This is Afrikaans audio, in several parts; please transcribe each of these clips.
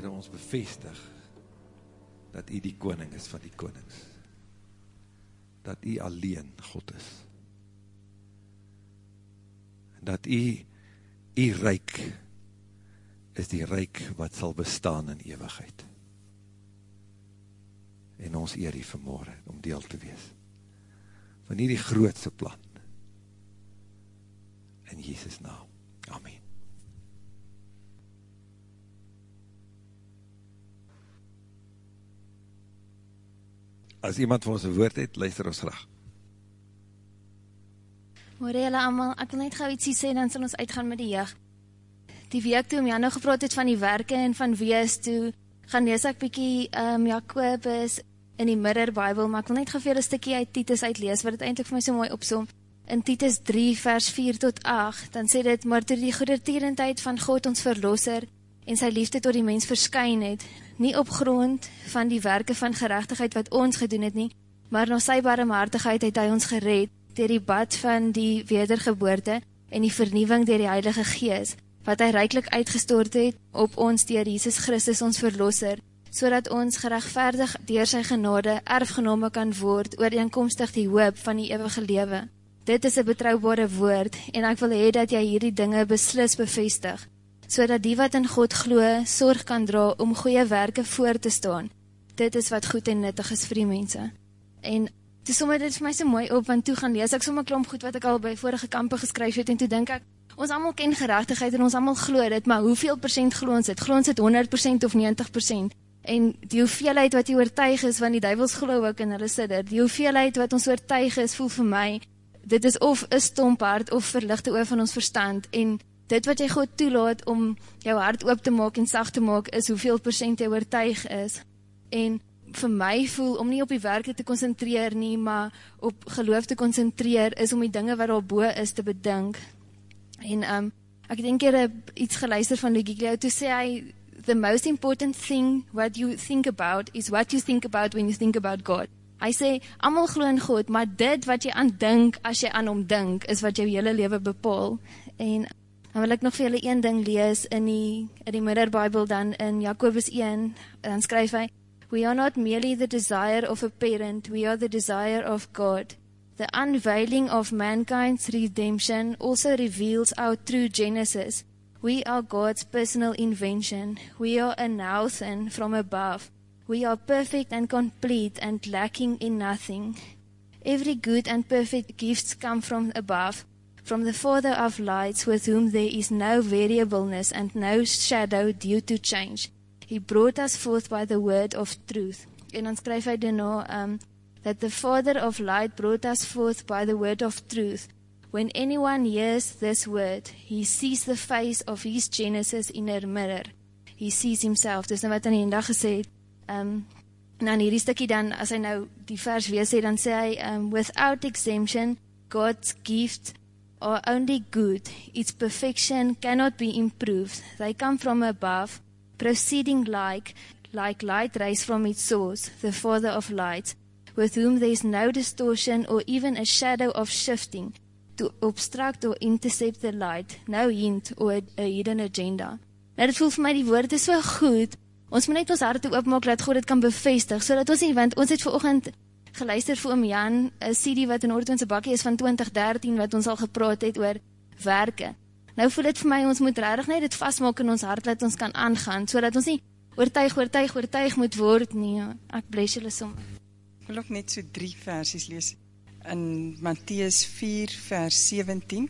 Heere, ons bevestig, dat u die koning is van die konings. Dat u alleen God is. Dat u, u reik, is die reik wat sal bestaan in eeuwigheid. En ons eer die vanmorgen om deel te wees. Van hier die grootste plan. In Jesus naam. Amen. As iemand van ons een woord het, luister ons graag. Morgen julle allemaal, ek wil net gauw ietsie sê, dan sal ons uitgaan met die jeug. Die week toe om Jan nou gepraat het van die werke en van wees toe, gaan lees ek bykie um, Jacobus in die Mirror Bible, maar ek wil net geveel een stikkie uit Titus uitlees, wat het eindelijk vir my so mooi opsom. In Titus 3 vers 4 tot 8, dan sê dit, maar toe die goedertierendheid van God ons verlosser, en sy liefde tot die mens verskyn het, nie op grond van die werke van gerechtigheid wat ons gedoen het nie, maar na sy barmhartigheid het hy ons gered, dier die bad van die wedergeboorte en die vernieuwing dier die Heilige Gees, wat hy reikelijk uitgestoord het op ons dier Jesus Christus ons verlosser, so ons gerechtvaardig dier sy genade erfgenome kan word oor die aankomstig die hoop van die eeuwige lewe. Dit is een betrouwbare woord en ek wil hee dat jy hierdie dinge beslis bevestig, so dat die wat in God gloe, sorg kan dra om goeie werke voor te staan. Dit is wat goed en nuttig is vir die mense. En toe somme dit vir my so mooi op, want toe gaan lees ek somme klomp goed wat ek al by vorige kampe geskryf het, en toe denk ek, ons allemaal ken gerechtigheid en ons allemaal glo dit, maar hoeveel procent glo ons het? Glo ons het 100% of 90%? En die hoeveelheid wat die oortuig is, want die duivels glo ook in hulle sidder, die hoeveelheid wat ons oortuig is, voel vir my, dit is of een stompard of verlichte oor van ons verstand, en dit wat jy God toelaat om jou hart oop te maak en sacht te maak, is hoeveel percent jy oortuig is. En vir my voel, om nie op die werke te concentreer nie, maar op geloof te concentreer, is om die dinge wat al boe is te bedink. En um, ek denk hier iets geluister van Luke Giglio, toe sê hy, the most important thing what you think about is what you think about when you think about God. Hy sê, amal glo in God, maar dit wat jy aan dink, as jy aan hom dink, is wat jou hele leven bepaal. En Dan wil ek nog vir julle een ding lees in die, in die Mirror Bible dan in Jacobus 1, dan skryf hy, We are not merely the desire of a parent, we are the desire of God. The unveiling of mankind's redemption also reveals our true genesis. We are God's personal invention. We are a Nathan from above. We are perfect and complete and lacking in nothing. Every good and perfect gifts come from above, from the Father of lights, with whom there is no variableness and no shadow due to change. He brought us forth by the word of truth. En dan skryf hy daarna, um, that the Father of light brought us forth by the word of truth. When anyone hears this word, he sees the face of his Genesis in a mirror. He sees himself. Dis nou wat in die dag gesê het. Um, en dan hierdie stikkie dan, as hy nou die vers weer sê, dan sê hy, um, without exemption, God's gift are only good. Its perfection cannot be improved. They come from above, proceeding like, like light rays from its source, the Father of lights, with whom there is no distortion or even a shadow of shifting to obstruct or intercept the light, no hint or a, a hidden agenda. Nou dit voel vir my die woord is so goed, ons moet net ons harte oopmaak, dat God dit kan bevestig, so dat ons nie, want ons het vir oogend geluister vir oom Jan, een CD wat in Oortoonse bakkie is van 2013, wat ons al gepraat het oor werke. Nou voel het vir my, ons moet rarig net dit vastmaak in ons hart, dat ons kan aangaan, so dat ons nie oortuig, oortuig, oortuig moet word nie. Ek bless julle som. Ek wil ook net so drie versies lees. In Matthäus 4 vers 17,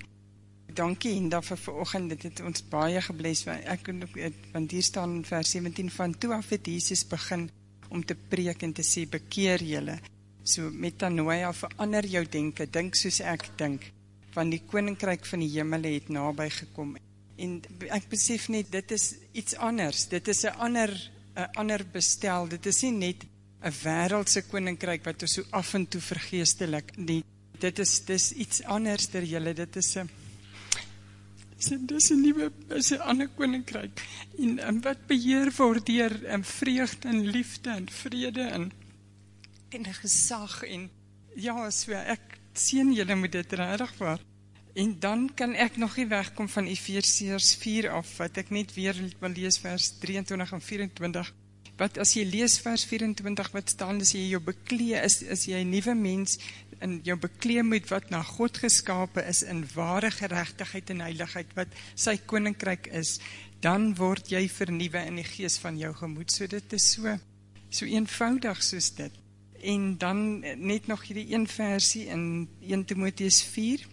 Dankie Hinda vir veroogend, dit het ons baie gebles, ek, want hier staan in vers 17, van toe af het Jesus begin om te preek en te sê, bekeer julle, so metanoia verander jou denke, dink soos ek dink, van die koninkryk van die hemel het nabij gekom, en ek besef net, dit is iets anders, dit is een ander, een ander bestel, dit is nie net een wereldse koninkryk, wat is so af en toe vergeestelik, nie, dit is, dit is iets anders der julle, dit is een, dit is een nieuwe, dit is een ander koninkryk, en, en wat beheer word dier, en vreugde, en liefde, en vrede, en en gesag en ja, so ek sien julle moet dit regtig waar En dan kan ek nog nie wegkom van Efesiërs 4 af, wat ek net weer wil lees vers 23 en 24. Wat as jy lees vers 24 wat staan, as jy jou beklee is, is jy 'n nuwe mens in jou beklee moet wat na God geskape is in ware geregtigheid en heiligheid wat sy koninkryk is, dan word jy vernuwe in die gees van jou gemoed. So dit is so so eenvoudig soos dit. En dan net nog hierdie een versie in 1 Timoteus 4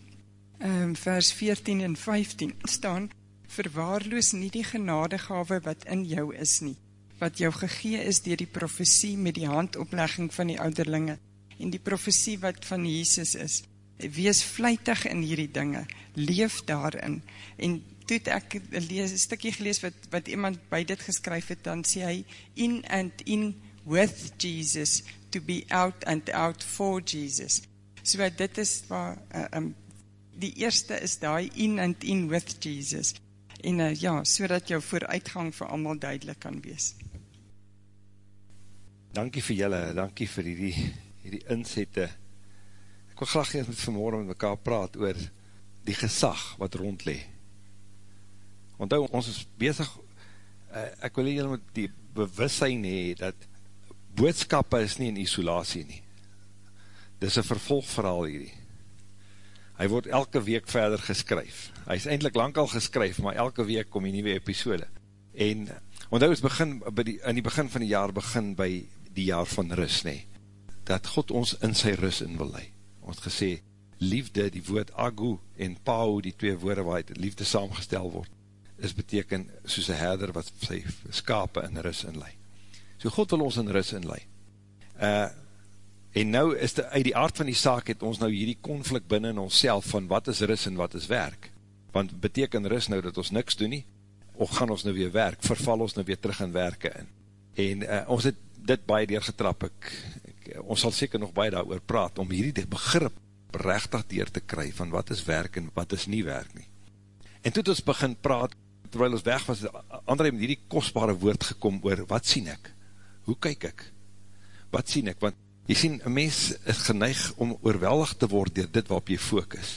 um, vers 14 en 15 staan, verwaarloos nie die genadegawe wat in jou is nie, wat jou gegee is dier die profesie met die handoplegging van die ouderlinge, en die profesie wat van Jesus is. Wees vlijtig in hierdie dinge, leef daarin, en toe ek lees, een stikkie gelees wat, wat iemand by dit geskryf het, dan sê hy, in and in with Jesus, to be out and out for Jesus. So dit is waar, uh, um, die eerste is daai in and in with Jesus. En uh, ja, so dat jou vooruitgang vir allemaal duidelik kan wees. Dankie vir julle, dankie vir die, die insette. Ek wil graag eens met vanmorgen met mekaar praat oor die gesag wat rondlee. Want ons is bezig, uh, ek wil julle met die bewussein hee, dat boodskappe is nie in isolatie nie. Dit is een vervolgverhaal hierdie hy word elke week verder geskryf. Hy is eindelijk lang al geskryf, maar elke week kom die nieuwe episode. En, want hy is begin, by die, in die begin van die jaar begin by die jaar van rus, nee. Dat God ons in sy rus in wil lei. Ons gesê, liefde, die woord agu en pau, die twee woorde waar het liefde saamgestel word, is beteken soos een herder wat sy skape in rus in lei. So God wil ons in rus in lei. Uh, En nou is die, uit die aard van die saak het ons nou hierdie konflik binnen in ons van wat is ris en wat is werk. Want beteken ris nou dat ons niks doen nie, of gaan ons nou weer werk, verval ons nou weer terug in werke in. En uh, ons het dit baie deurgetrap, ek, ek, ons sal seker nog baie daar praat, om hierdie begrip rechtig deur te kry, van wat is werk en wat is nie werk nie. En toe het ons begin praat, terwijl ons weg was, André met hierdie kostbare woord gekom oor, wat sien ek? Hoe kyk ek? Wat sien ek? Want Jy sien, een mens is geneig om oorweldig te word door dit waarop jy focus.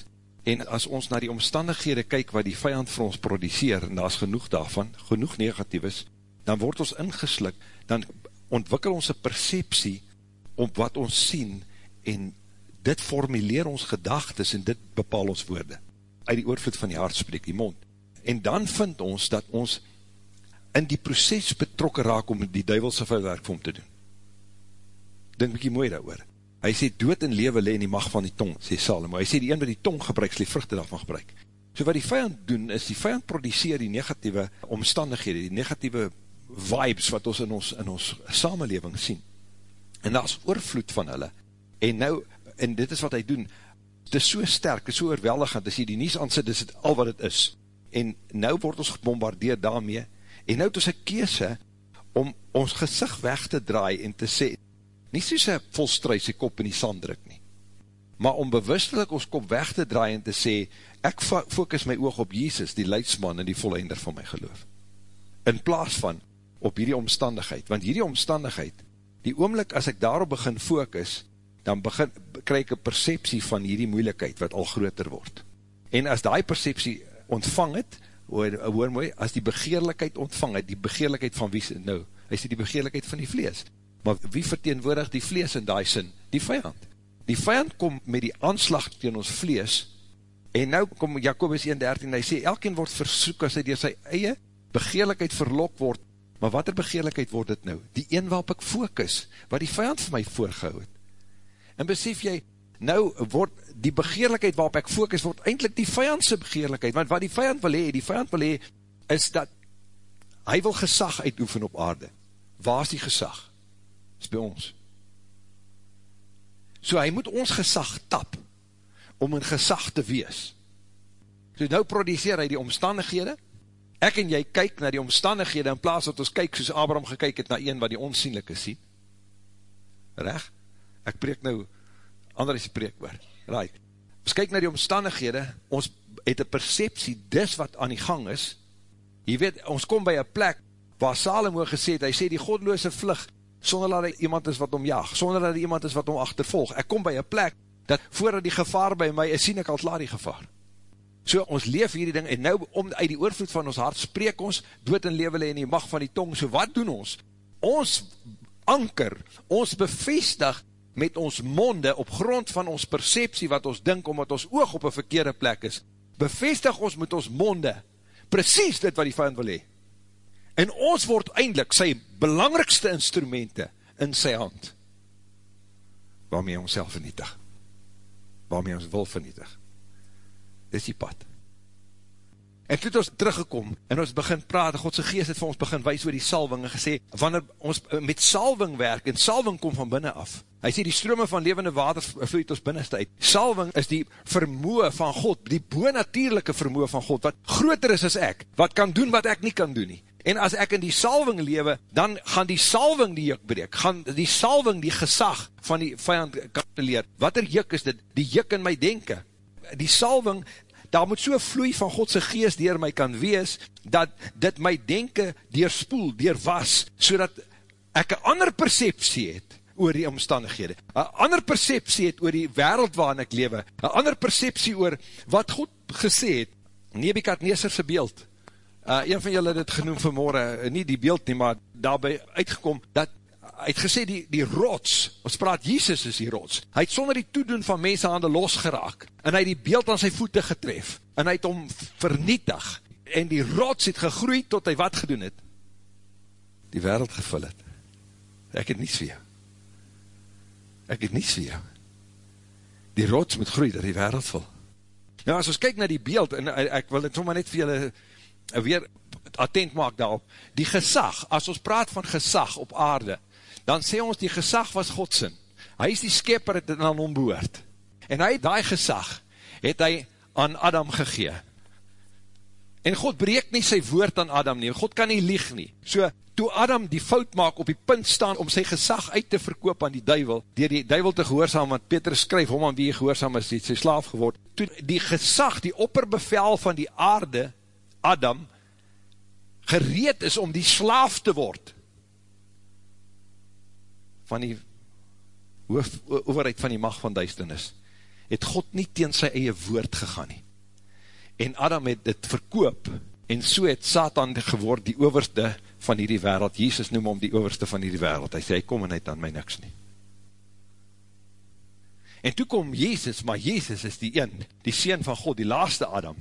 En as ons na die omstandighede kyk wat die vijand vir ons produceer, en daar genoeg daarvan, genoeg negatief is, dan word ons ingeslik, dan ontwikkel ons een perceptie op wat ons sien, en dit formuleer ons gedagtes, en dit bepaal ons woorde. Uit die oorvloed van die hart spreek die mond. En dan vind ons dat ons in die proces betrokken raak om die duivelse vuilwerk vir hom te doen dink bykie mooi daar oor. Hy sê, dood en lewe le in die macht van die tong, sê Salomo. Hy sê, die een wat die tong gebruik, sê vruchte daarvan gebruik. So wat die vijand doen, is die vijand produceer die negatieve omstandighede, die negatieve vibes wat ons in ons, in ons samenleving sien. En daar is oorvloed van hulle. En nou, en dit is wat hy doen, het is so sterk, het is so oorweldigend, as jy die nies aansit, is het al wat het is. En nou word ons gebombardeer daarmee, en nou het ons een keese, om ons gezicht weg te draai, en te sê, nie soos hy volstruis sy kop in die sand druk nie, maar om bewustelik ons kop weg te draai en te sê, ek focus my oog op Jesus, die leidsman en die vollender van my geloof. In plaas van op hierdie omstandigheid, want hierdie omstandigheid, die oomlik as ek daarop begin focus, dan begin, krijg ek een perceptie van hierdie moeilikheid wat al groter word. En as die perceptie ontvang het, hoor, hoor mooi, as die begeerlikheid ontvang het, die begeerlikheid van wie, nou, hy sê die begeerlikheid van die vlees, Maar wie verteenwoordig die vlees in die sin? Die vijand. Die vijand kom met die aanslag tegen ons vlees, en nou kom Jacobus 1,13, hy sê, elkeen word versoek as hy dier sy eie begeerlikheid verlok word, maar wat er begeerlikheid word dit nou? Die een waarop ek focus, wat die vijand vir my voorgehou het. En besef jy, nou word die begeerlikheid waarop ek focus, word eindelijk die vijandse begeerlikheid, want wat die vijand wil hee, die vijand wil hee, is dat hy wil gesag uitoefen op aarde. Waar is die gesag? is by ons. So hy moet ons gesag tap, om een gesag te wees. So nou produceer hy die omstandighede, ek en jy kyk na die omstandighede, in plaas dat ons kyk soos Abraham gekyk het na een wat die onsienlijke sien. Reg? Ek preek nou, ander is die preek oor. Right. Ons kyk na die omstandighede, ons het een perceptie, dis wat aan die gang is, jy weet, ons kom by een plek, waar Salomo gesê het, hy sê die godloose vlug, sonder dat hy iemand is wat omjaag, sonder dat hy iemand is wat om achtervolg. Ek kom by een plek, dat voordat die gevaar by my is, sien ek al klaar die gevaar. So ons leef hierdie ding, en nou om uit die oorvloed van ons hart spreek ons, dood en levele in die macht van die tong, so wat doen ons? Ons anker, ons bevestig met ons monde op grond van ons perceptie wat ons dink, omdat ons oog op een verkeerde plek is, bevestig ons met ons monde, precies dit wat die vijand wil hee. En ons word eindelijk sy belangrikste instrumente in sy hand, waarmee ons self vernietig, waarmee ons wil vernietig. Dit is die pad. En toe het ons teruggekom, en ons begin praat, Godse geest het vir ons begin wees oor die salving, en gesê, wanneer ons met salving werk, en salving kom van binnen af, hy sê die strome van levende water vloeit ons binnenste uit, salving is die vermoe van God, die boonatierlijke vermoe van God, wat groter is as ek, wat kan doen wat ek nie kan doen nie, en as ek in die salving lewe, dan gaan die salving die juk breek, gaan die salving die gesag van die vijand kapiteleer, wat er juk is dit, die juk in my denken, die salving daar moet so vloei van Godse geest dier my kan wees, dat dit my denken dierspoel, dierwas, so dat ek een ander perceptie het oor die omstandighede, een ander perceptie het oor die wereld waarin ek lewe, een ander perceptie oor wat God gesê het, Nebukadneserse beeld, uh, een van julle het het genoem vanmorgen, nie die beeld nie, maar daarby uitgekom, dat hy het gesê die, die rots, ons praat Jesus is die rots, hy het sonder die toedoen van mense hande losgeraak, en hy het die beeld aan sy voete getref, en hy het om vernietig, en die rots het gegroeid tot hy wat gedoen het, die wereld gevul het, ek het niets vir jou, ek het niets vir jou, die rots moet groei, dat die wereld vul, nou as ons kyk na die beeld, en ek wil het sommer net vir julle, weer attent maak daarop, die gesag, as ons praat van gesag op aarde, dan sê ons die gesag was Godsin. Hy is die skepper het aan hom behoort. En hy, die gesag, het hy aan Adam gegee. En God breek nie sy woord aan Adam nie, God kan nie lieg nie. So, toe Adam die fout maak op die punt staan om sy gesag uit te verkoop aan die duivel, dier die duivel te gehoorzaam, want Petrus skryf, om aan wie hy gehoorzaam is, het sy slaaf geword, toe die gesag, die opperbevel van die aarde, Adam, gereed is om die slaaf te word, van die overheid van die macht van duisternis, het God nie teen sy eie woord gegaan nie. En Adam het dit verkoop, en so het Satan geword die overste van hierdie wereld, Jesus noem om die overste van hierdie wereld, hy sê, hy kom en hy het aan my niks nie. En toe kom Jezus, maar Jezus is die een, die Seen van God, die laaste Adam,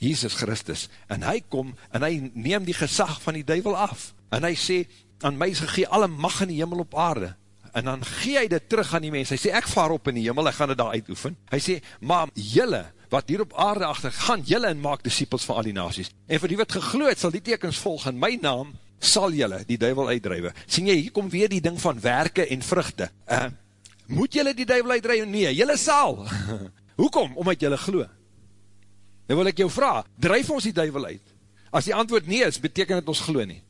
Jesus Christus, en hy kom, en hy neem die gesag van die duivel af, en hy sê, aan my is gegee alle mag in die hemel op aarde, en dan gee hy dit terug aan die mens, hy sê, ek vaar op in die hemel, ek gaan dit daar uitoefen, hy sê, maar jylle, wat hier op aarde achter, gaan jylle en maak disciples van al die nasies, en vir die wat gegloed, sal die tekens volg, in my naam, sal jylle die duivel uitdrijwe, sien jy, hier kom weer die ding van werke en vruchte, uh, moet jylle die duivel uitdrijwe? Nee, jylle sal, hoekom? Omdat jylle glo, nou wil ek jou vraag, drijf ons die duivel uit, as die antwoord nie is, beteken het ons glo nie,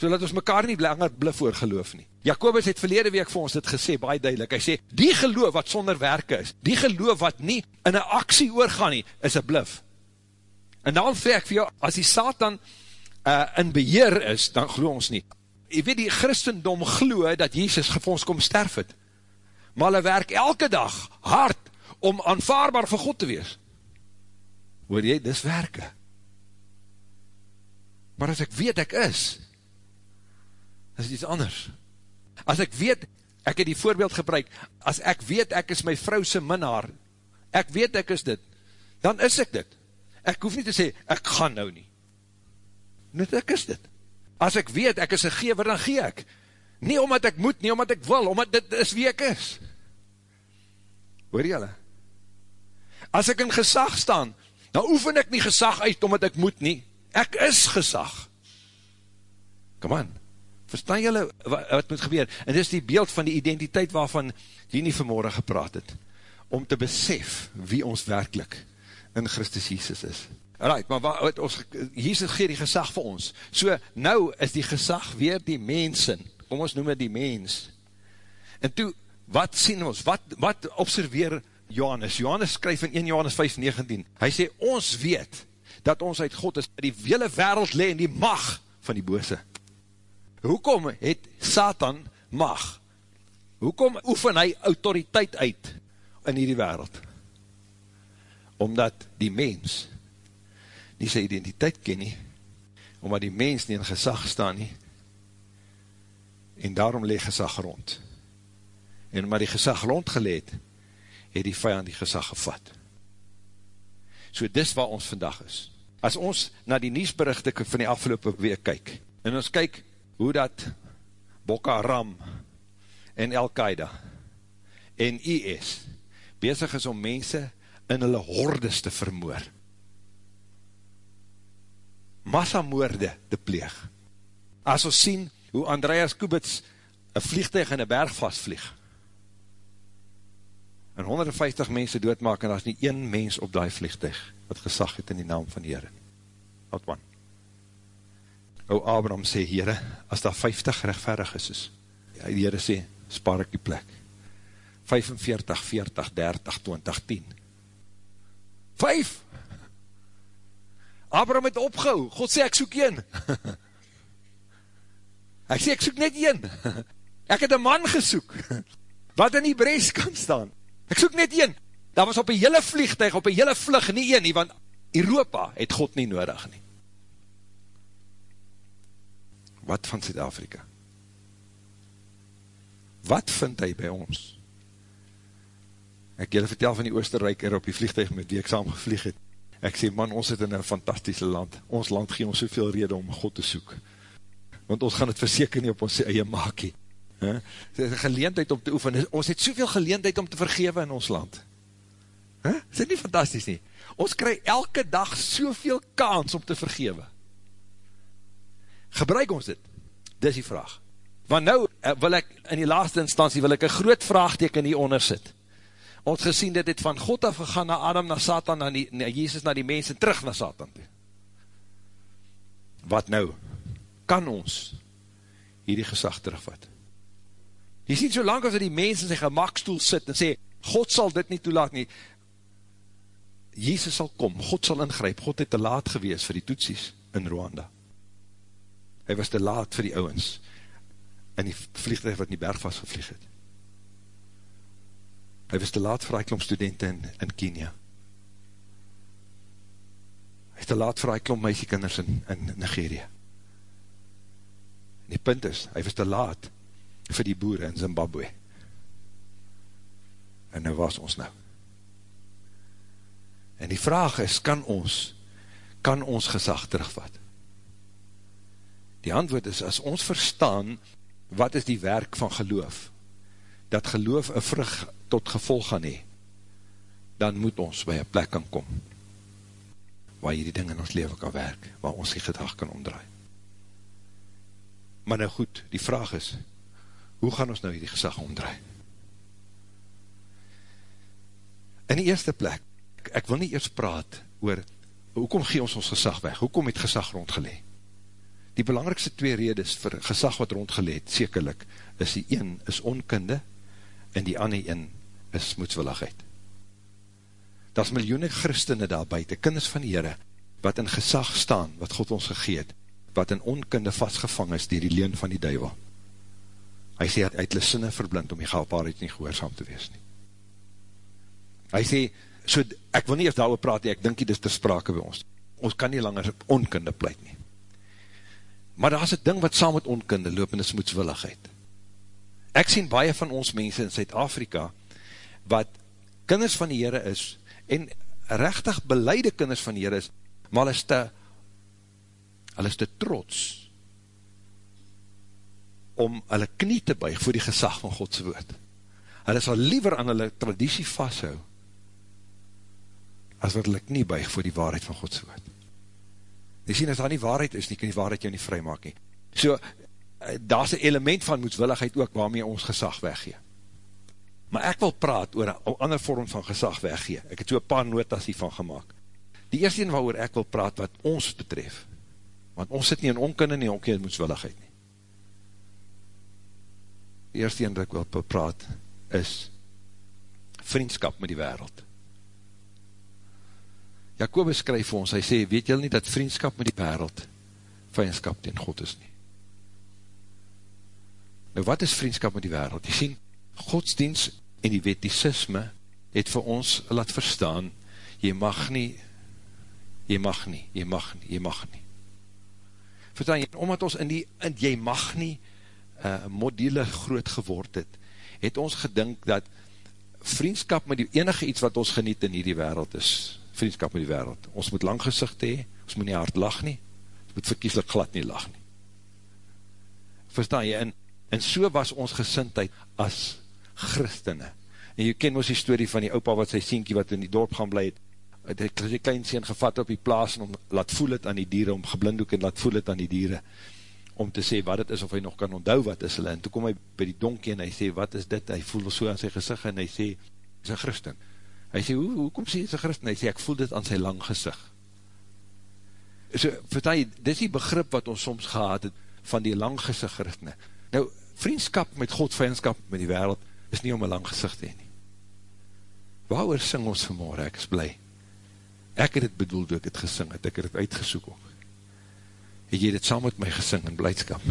so dat ons mekaar nie langer blif voor geloof nie. Jacobus het verlede week vir ons dit gesê, baie duidelik, hy sê, die geloof wat sonder werke is, die geloof wat nie in een aksie oorgaan nie, is een blif. En dan vreeg vir jou, as die Satan uh, in beheer is, dan glo ons nie. Jy weet, die christendom glo dat Jezus vir ons kom sterf het, maar hulle werk elke dag hard om aanvaarbaar vir God te wees. Hoor jy, dis werke. Maar as ek weet ek is, is iets anders. As ek weet, ek het die voorbeeld gebruik, as ek weet ek is my vrouwse minnaar, ek weet ek is dit, dan is ek dit. Ek hoef nie te sê, ek gaan nou nie. Net ek is dit. As ek weet ek is een gever, dan gee ek. Nie omdat ek moet, nie omdat ek wil, omdat dit is wie ek is. Hoor jylle? As ek in gesag staan, dan oefen ek nie gesag uit, omdat ek moet nie. Ek is gesag. Come on. Verstaan julle wat, wat moet gebeur? En dit is die beeld van die identiteit waarvan Lini vanmorgen gepraat het, om te besef wie ons werkelijk in Christus Jesus is. Right, maar wat, ons, Jesus geer die gesag vir ons. So, nou is die gesag weer die mensen. Kom ons noem het die mens. En toe, wat sien ons? Wat, wat observeer Johannes? Johannes skryf in 1 Johannes 5, 19. Hy sê, ons weet dat ons uit God is, die hele wereld le in die mag van die bose hoekom het Satan mag? Hoekom oefen hy autoriteit uit in hierdie wereld? omdat die mens nie sy identiteit ken nie, omdat die mens nie in gezag staan nie, en daarom leg gezag rond. En omdat die gezag rondgeleed, het die vijand die gezag gevat. So dis waar ons vandag is. As ons na die nieuwsberichte van die afgelopen week kyk, en ons kyk hoe dat Boko Haram en Al-Qaeda en IS bezig is om mense in hulle hordes te vermoor. Massamoorde te pleeg. As ons sien hoe Andreas Kubits een vliegtuig in een berg vastvlieg, en 150 mense doodmaak, en daar is nie een mens op die vliegtuig, wat gesag het in die naam van die Heere. Not one. O Abraham sê, Heere, as daar 50 rechtverig is, is die Heere sê, spaar ek die plek. 45, 40, 30, 20, 10. 5! Abraham het opgehou, God sê, ek soek een. ek sê, ek soek net een. ek het een man gesoek, wat in die bres kan staan. Ek soek net een. Daar was op een hele vliegtuig, op een hele vlug, nie een nie, want Europa het God nie nodig nie. Wat van Zuid-Afrika? Wat vind hy by ons? Ek jylle vertel van die Oosterrijk er op die vliegtuig met wie ek saam gevlieg het. Ek sê, man, ons het in een fantastische land. Ons land gee ons soveel rede om God te soek. Want ons gaan het verseker nie op ons eie maakie. Een geleendheid om te oefen. Ons het soveel geleendheid om te vergewe in ons land. He? Is dit nie fantastisch nie? Ons kry elke dag soveel kans om te vergewe. Gebruik ons dit? Dis die vraag. Want nou eh, wil ek, in die laaste instantie, wil ek een groot vraagteken hier onder sit. Ons gesien dit het van God af gegaan na Adam, na Satan, na, die, na Jesus, na die mens, en terug na Satan toe. Wat nou? Kan ons hierdie gesag terugvat? Jy sien, so lang as die mens in sy gemakstoel sit en sê, God sal dit nie toelaat nie, Jesus sal kom, God sal ingryp, God het te laat gewees vir die toetsies in Rwanda. Hy was te laat vir die ouwens in die vliegtuig wat in die berg vastgevlieg het. Hy was te laat vir die klomp studenten in, in Kenia. Hy is te laat vir die klomp meisiekinders in, in Nigeria. En die punt is, hy was te laat vir die boere in Zimbabwe. En nou was ons nou. En die vraag is, kan ons, kan ons gezag terugvat? Die antwoord is, as ons verstaan, wat is die werk van geloof, dat geloof een vrug tot gevolg gaan hee, dan moet ons by een plek kan kom, waar hierdie ding in ons leven kan werk, waar ons die gedag kan omdraai. Maar nou goed, die vraag is, hoe gaan ons nou hierdie gezag omdraai? In die eerste plek, ek, wil nie eers praat oor, hoekom gee ons ons gezag weg, hoekom het gezag rondgelee? Die belangrikste twee redes vir gezag wat rondgeleed, sekerlik, is die een is onkunde, en die ander een is moedswilligheid. Daar is miljoene christene daar buiten, kinders van die Heere, wat in gezag staan, wat God ons gegeet, wat in onkunde vastgevang is, dier die leen van die duivel. Hy sê, hy het hulle sinne verblind, om die gaalpaarheid nie gehoorzaam te wees nie. Hy sê, so, ek wil nie eers daarover praat, ek dink jy dis te sprake by ons. Ons kan nie langer onkunde pleit nie. Maar daar is een ding wat saam met onkunde loop, en is moedswilligheid. Ek sien baie van ons mense in Zuid-Afrika, wat kinders van die Heere is, en rechtig beleide kinders van die Heere is, maar hulle is te, hulle is te trots, om hulle knie te buig voor die gesag van Godse woord. Hulle sal liever aan hulle traditie vasthou, as wat hulle knie buig voor die waarheid van Godse woord. Jy sien, as daar nie waarheid is, nie kan die waarheid jou nie vry maak nie. So, eh, daar is een element van moedswilligheid ook, waarmee ons gesag weggee. Maar ek wil praat oor een ander vorm van gesag weggee. Ek het so een paar notas hiervan gemaakt. Die eerste een waar ek wil praat, wat ons betref, want ons sit nie in onkunde nie, ook nie in moedswilligheid nie die eerste een wat ek wil praat, is vriendskap met die wereld. Jacobus skryf vir ons, hy sê, weet jy nie dat vriendskap met die wereld vijandskap tegen God is nie? Nou wat is vriendskap met die wereld? Jy sien, godsdienst en die wetticisme het vir ons laat verstaan, jy mag nie, jy mag nie, jy mag nie, jy mag nie. Verstaan jy, omdat ons in die, in jy mag nie, uh, module groot geword het, het ons gedink dat vriendskap met die enige iets wat ons geniet in die wereld is, vriendskap met die wereld. Ons moet lang gezicht hee, ons moet nie hard lach nie, ons moet verkieslik glad nie lach nie. Verstaan jy, en, en so was ons gesintheid as christene. En jy ken ons die story van die opa wat sy sienkie wat in die dorp gaan bly het, het die klein sien gevat op die plaas en om laat voel het aan die dieren, om geblindhoek en laat voel het aan die dieren, om te sê wat het is, of hy nog kan onthou wat is hulle, en toe kom hy by die donkie en hy sê, wat is dit, hy voel so aan sy gezicht, en hy sê, is een christen, hy sê, hoe, hoe kom sê, hy is een christen, hy sê, ek voel dit aan sy lang gezicht, so, vertel jy, dit is die begrip wat ons soms gehad het, van die lang gezicht christene, nou, vriendskap met God, vijandskap met die wereld, is nie om een lang gezicht heen nie, waar sing ons vanmorgen, ek is blij, ek het het bedoel, toe ek het gesing het, ek het het uitgesoek ook, het jy dit saam met my gesing in blijdskap,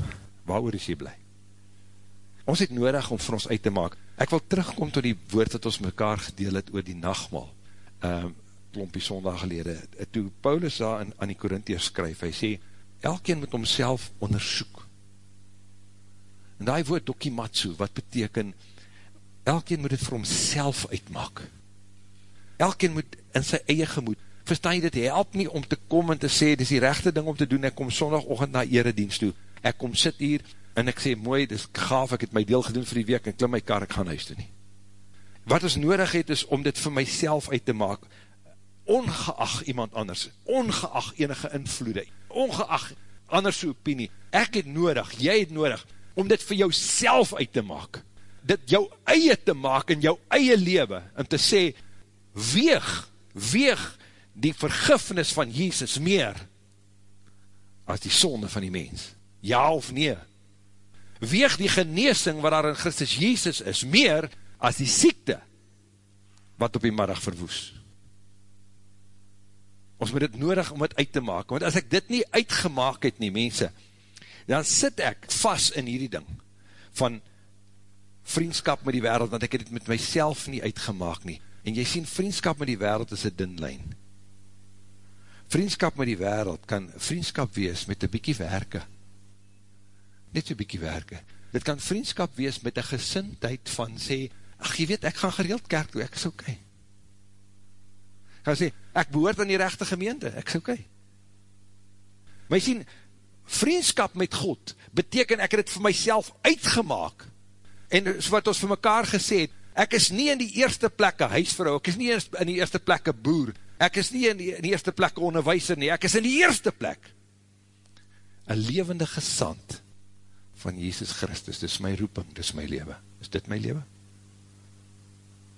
waar is jy blij? Ons het nodig om vir ons uit te maak, ek wil terugkom tot die woord wat ons mekaar gedeel het oor die nachtmal, um, klompie sondag gelede, toe Paulus daar in, aan die Korintiërs skryf, hy sê, elkeen moet homself onderzoek, en die woord dokimatsu, wat beteken, elkeen moet het vir homself uitmaak, elkeen moet in sy eie gemoed, verstaan jy dit, help nie om te kom en te sê, dit is die rechte ding om te doen, ek kom sondagochtend na eredienst toe, ek kom sit hier, en ek sê, mooi, dit is gaaf, ek het my deel gedoen vir die week, en klim my kar, ek gaan huis toe nie. Wat ons nodig het, is om dit vir myself uit te maak, ongeag iemand anders, ongeag enige invloede, ongeag anders opinie, ek het nodig, jy het nodig, om dit vir jou uit te maak, dit jou eie te maak in jou eie lewe, en te sê, weeg, weeg die vergifnis van Jesus meer as die sonde van die mens? Ja of nee? Weeg die geneesing wat daar in Christus Jesus is meer as die siekte wat op die middag verwoes? Ons moet dit nodig om het uit te maak, want as ek dit nie uitgemaak het nie, mense, dan sit ek vast in hierdie ding van vriendskap met die wereld, want ek het dit met myself nie uitgemaak nie. En jy sien, vriendskap met die wereld is een dun lijn vriendskap met die wereld kan vriendskap wees met een bykie werke. Net so bykie werke. Dit kan vriendskap wees met een gesintheid van sê, ach jy weet, ek gaan gereeld kerk toe, ek is ok. Gaan sê, ek behoort aan die rechte gemeente, ek is ok. Maar jy sien, vriendskap met God, beteken ek het het vir myself uitgemaak, en so wat ons vir mekaar gesê het, ek is nie in die eerste plek een huisvrou, ek is nie in die eerste plek een boer, ek is nie in die, in die eerste plek onderwijser nie, ek is in die eerste plek een levende gesand van Jesus Christus, dit is my roeping, dit is my leven, is dit my leven?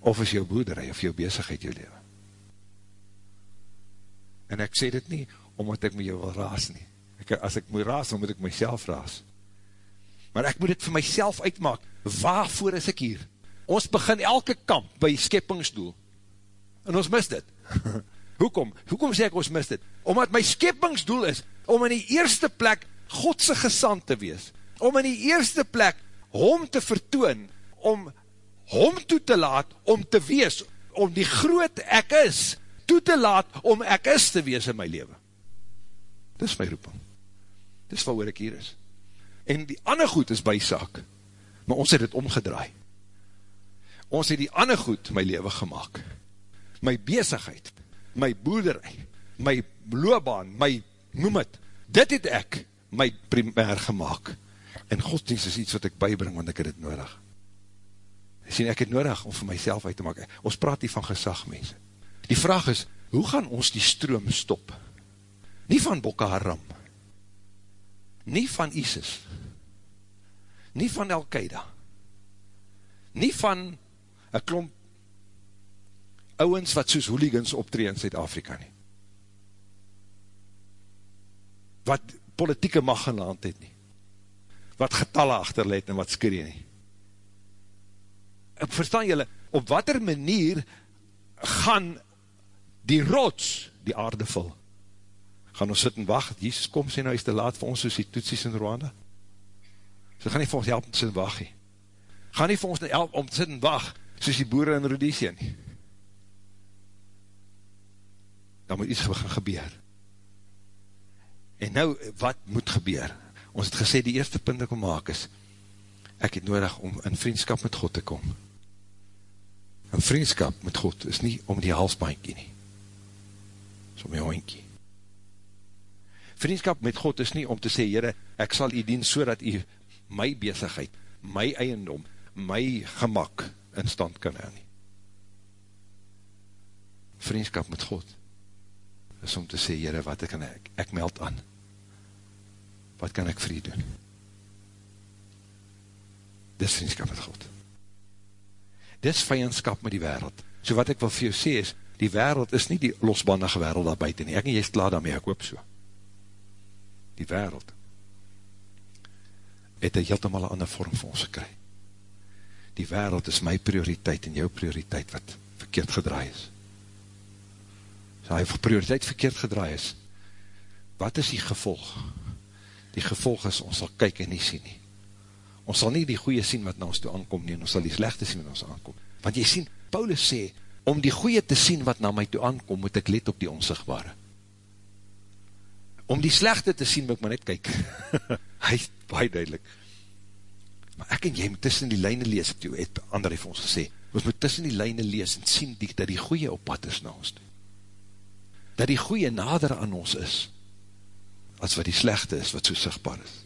Of is jou boerderij, of jou bezigheid jou leven? En ek sê dit nie, omdat ek met jou wil raas nie, ek, as ek moet raas, dan moet ek myself raas, maar ek moet dit vir myself uitmaak, waarvoor is ek hier? Ons begin elke kamp by skeppingsdoel, en ons mis dit, Hoekom? Hoekom sê ek ons mis dit? Omdat my skepingsdoel is, om in die eerste plek Godse gesand te wees, om in die eerste plek hom te vertoon, om hom toe te laat, om te wees, om die groot ek is, toe te laat, om ek is te wees in my leven. Dit is my roeping. Dit is wat ek hier is. En die ander goed is by saak, maar ons het het omgedraai. Ons het die ander goed my leven gemaakt. My bezigheid, my boerderij, my loopbaan, my noem het, dit het ek my primair gemaakt. En godsdienst is iets wat ek bybring, want ek het het nodig. Ek sien, ek het nodig om vir myself uit te maak. Ons praat hier van gezag, mense. Die vraag is, hoe gaan ons die stroom stop? Nie van Boko Haram, nie van ISIS, nie van Al-Qaeda, nie van een klomp ouwens wat soos hooligans optree in Zuid-Afrika nie. Wat politieke mag land het nie. Wat getalle achterleid en wat skree nie. Ek verstaan julle, op wat er manier gaan die rots die aarde vul? Gaan ons sit en wacht, Jesus kom sê nou is te laat vir ons soos die toetsies in Rwanda? So gaan nie vir ons help om te sit en wacht nie. Gaan nie vir ons help om te sit en wacht soos die boere in Rhodesia nie. dan moet iets begin gebeur. En nou, wat moet gebeur? Ons het gesê, die eerste punt ek wil maak is, ek het nodig om in vriendskap met God te kom. In vriendskap met God is nie om die halsbaankie nie. Is om die hoinkie. Vriendskap met God is nie om te sê, Heere, ek sal u dien so dat u my bezigheid, my eiendom, my gemak in stand kan hou nie. Vriendskap met God is om te sê, Heere, wat kan ek, ek meld aan. Wat kan ek vir u doen? Dis vriendskap met God. Dis vijandskap met die wereld. So wat ek wil vir jou sê is, die wereld is nie die losbandige wereld daar buiten nie. Ek en jy is klaar daarmee, ek hoop so. Die wereld het een heeltemal ander vorm vir ons gekry. Die wereld is my prioriteit en jou prioriteit wat verkeerd gedraai is. So hy prioriteit verkeerd gedraai is, wat is die gevolg? Die gevolg is, ons sal kyk en nie sien nie. Ons sal nie die goeie sien wat na ons toe aankom nie, en ons sal die slechte sien wat na ons aankom. Want jy sien, Paulus sê, om die goeie te sien wat na my toe aankom, moet ek let op die onzichtbare. Om die slechte te sien, moet ek maar net kyk. Hy is baie duidelik. Maar ek en jy moet tussen die lijne lees, het, het ander heeft ons gesê, ons moet tussen die lijne lees en sien die, dat die goeie op pad is na ons toe. Dat die goeie nader aan ons is, as wat die slechte is, wat so sigtbaar is.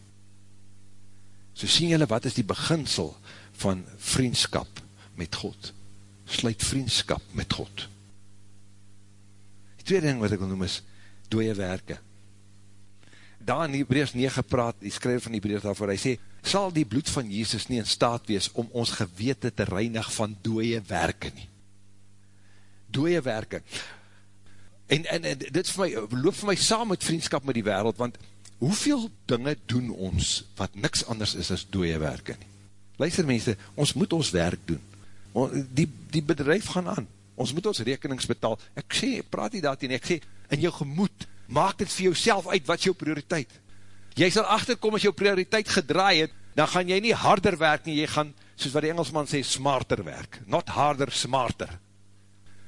So sien jylle, wat is die beginsel van vriendskap met God? Sluit vriendskap met God. Die tweede ding wat ek wil noem is, dooie werke. Daar in Hebreus 9 praat, die skryver van Hebreus daarvoor, hy sê, sal die bloed van Jezus nie in staat wees om ons gewete te reinig van dooie werke nie. Dooie werke. En, en, en dit vir my, loop vir my saam met vriendskap met die wereld, want hoeveel dinge doen ons wat niks anders is as dooie werke nie? Luister mense, ons moet ons werk doen. Die, die bedrijf gaan aan. Ons moet ons rekenings betaal. Ek sê, praat nie daarteen, ek sê, in jou gemoed, maak dit vir jouself uit, wat is jou prioriteit? Jy sal achterkom as jou prioriteit gedraai het, dan gaan jy nie harder werk nie, jy gaan, soos wat die Engelsman sê, smarter werk. Not harder, smarter.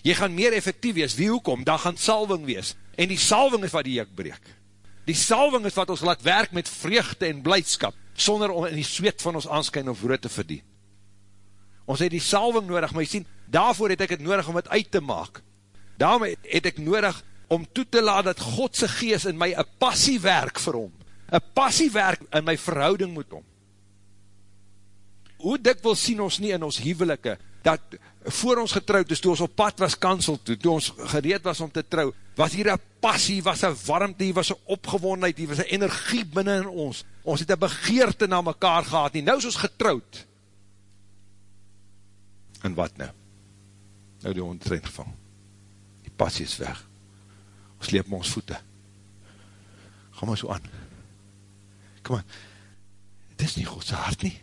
Jy gaan meer effectief wees, wie hoekom? Dan gaan salving wees. En die salving is wat die juk breek. Die salving is wat ons laat werk met vreugde en blijdskap, sonder om in die zweet van ons aanskyn of brood te verdien. Ons het die salving nodig, maar jy sien, daarvoor het ek het nodig om het uit te maak. Daarom het ek nodig om toe te laat dat Godse gees in my een passie werk vir hom. Een passie werk in my verhouding moet hom. Hoe dik wil sien ons nie in ons hevelike, dat voor ons getrouwd is, toe ons op pad was kansel toe, toe ons gereed was om te trouw, was hier een passie, was een warmte, hier was een opgewondheid, hier was een energie binnen in ons, ons het een begeerte na mekaar gehad nie, nou is ons getrouwd, en wat nou? Nou die hond trein gevang, die passie is weg, ons leep met ons voete, ga maar so aan, kom aan, dit is nie Godse hart nie,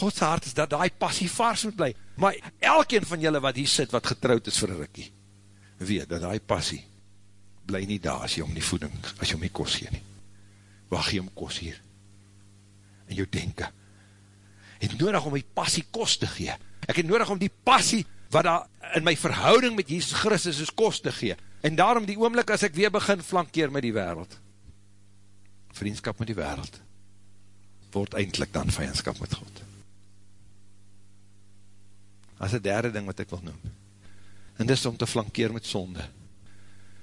Godse hart is dat die passie vars moet bly. Maar elkeen van julle wat hier sit, wat getrouwd is vir rikkie, weet dat die passie bly nie daar as jy om die voeding, as jy om die kos gee nie. Waar gee om kos hier? In jou denken. Het nodig om die passie kos te gee. Ek het nodig om die passie wat daar in my verhouding met Jesus Christus is kos te gee. En daarom die oomlik as ek weer begin flankeer met die wereld. Vriendskap met die wereld. Word eindelijk dan vijandskap met God as die derde ding wat ek wil noem. En dis om te flankeer met sonde.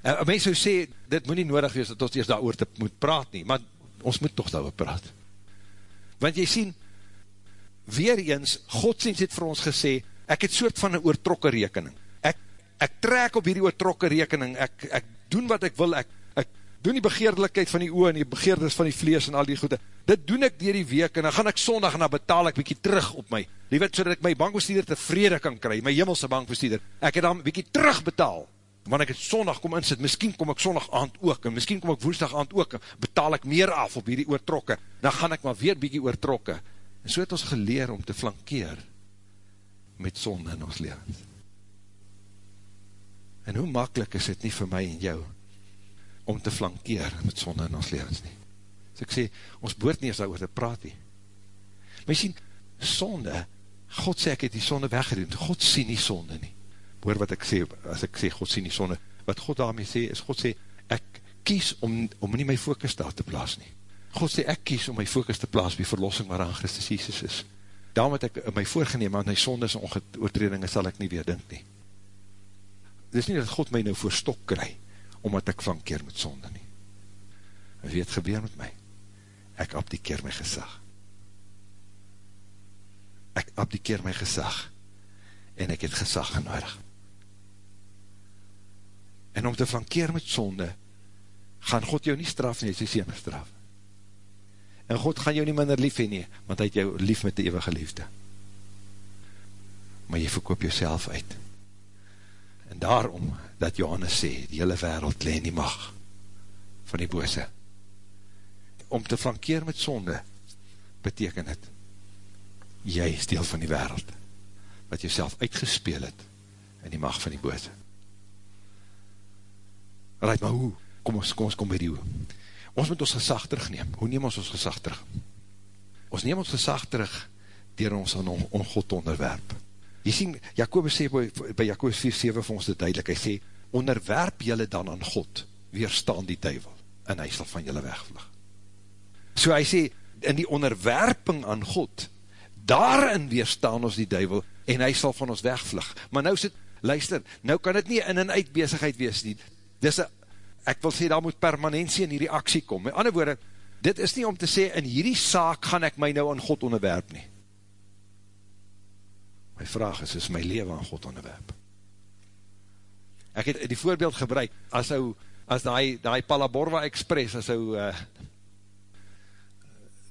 En mens zou sê, dit moet nie nodig wees dat ons eerst daar te moet praat nie, maar ons moet toch daar praat. Want jy sien, weer eens, godsdienst het vir ons gesê, ek het soort van een oortrokke rekening. Ek, ek trek op hierdie oortrokke rekening, ek, ek doen wat ek wil, ek doen die begeerlikheid van die oe en die begeerdes van die vlees en al die goede. Dit doen ek dier die week en dan gaan ek sondag en dan betaal ek bykie terug op my. Liewet, so dat ek my bankbesteeder tevrede kan kry, my jimmelse bankbesteeder, ek het dan bykie terugbetaal, wanneer ek het sondag kom insit, miskien kom ek sondag aand ook, en miskien kom ek woensdag aand ook, betaal ek meer af op hierdie oortrokke, dan gaan ek maar weer bykie oortrokke, en so het ons geleer om te flankeer, met sonde in ons levens. En hoe makkelijk is het nie vir my en jou, om te flankeer met sonde in ons levens nie. So ek sê, ons boort nie eens daar oor te praat nie. Maar jy sien, sonde, God sê ek het die sonde weggedoen, God sien nie sonde nie. Hoor wat ek sê, as ek sê God sien nie sonde, wat God daarmee sê, is God sê, ek kies om, om nie my focus daar te plaas nie. God sê, ek kies om my focus te plaas by verlossing waaraan Christus Jesus is. Daarom het ek my voorgeneem, aan my sondes en oortredinge sal ek nie weer dink nie. Dit is nie dat God my nou voor stok kry, omdat ek van keer met sonde nie. En weet gebeur met my? Ek abdikeer my gesag. Ek abdikeer my gesag, en ek het gesag genodig. En om te van keer met sonde, gaan God jou nie straf nie, sy sê my straf en God gaan jou nie minder lief heen nie, want hy het jou lief met die eeuwige liefde. Maar jy verkoop jouself uit. En daarom, dat Johannes sê, die hele wereld leen die mag van die bose. Om te flankeer met sonde, beteken het, jy is deel van die wereld, wat jouself uitgespeel het, in die mag van die bose. Right, maar hoe? Kom ons, kom ons kom by die hoe. Ons moet ons gesag terugneem. Hoe neem ons ons gesag terug? Ons neem ons gesag terug dier ons aan on God onderwerp. Jy sien, Jacobus sê by, by Jacobus 4,7 vir ons dit duidelik, hy sê, onderwerp jylle dan aan God, weerstaan die duivel, en hy sal van jylle wegvlug. So hy sê, in die onderwerping aan God, daarin weerstaan ons die duivel, en hy sal van ons wegvlug. Maar nou sê, luister, nou kan het nie in en uit bezigheid wees nie, dis een ek wil sê, daar moet permanentie in hierdie aksie kom. Met ander woorde, dit is nie om te sê, in hierdie saak gaan ek my nou aan God onderwerp nie. My vraag is, is my leven aan God onderwerp? Ek het die voorbeeld gebruik, as ou, as die, die Palaborwa Express, as ou, uh,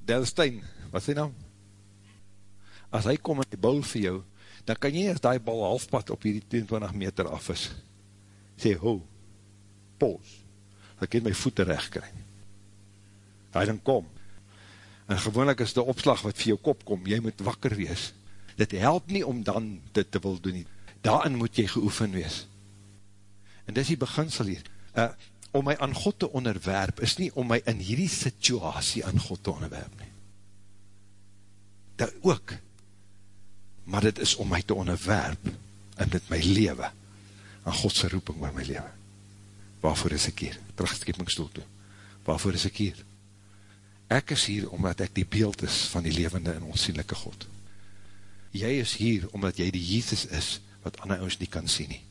Delstein, wat sê nou? As hy kom in die bal vir jou, dan kan jy as die bal halfpad op hierdie 22 meter af is, sê, ho, pause, ek het my voete recht kry. Hy dan kom, en gewoonlik is die opslag wat vir jou kop kom, jy moet wakker wees. Dit help nie om dan dit te wil doen nie. Daarin moet jy geoefen wees. En dis die beginsel hier. Uh, om my aan God te onderwerp, is nie om my in hierdie situasie aan God te onderwerp nie. Dit ook. Maar dit is om my te onderwerp in dit my lewe, aan Godse roeping oor my lewe waarvoor is ek hier? Terugskepingstoel toe. Waarvoor is ek hier? Ek is hier omdat ek die beeld is van die levende en onsienlijke God. Jy is hier omdat jy die Jesus is wat ander ons nie kan sien nie.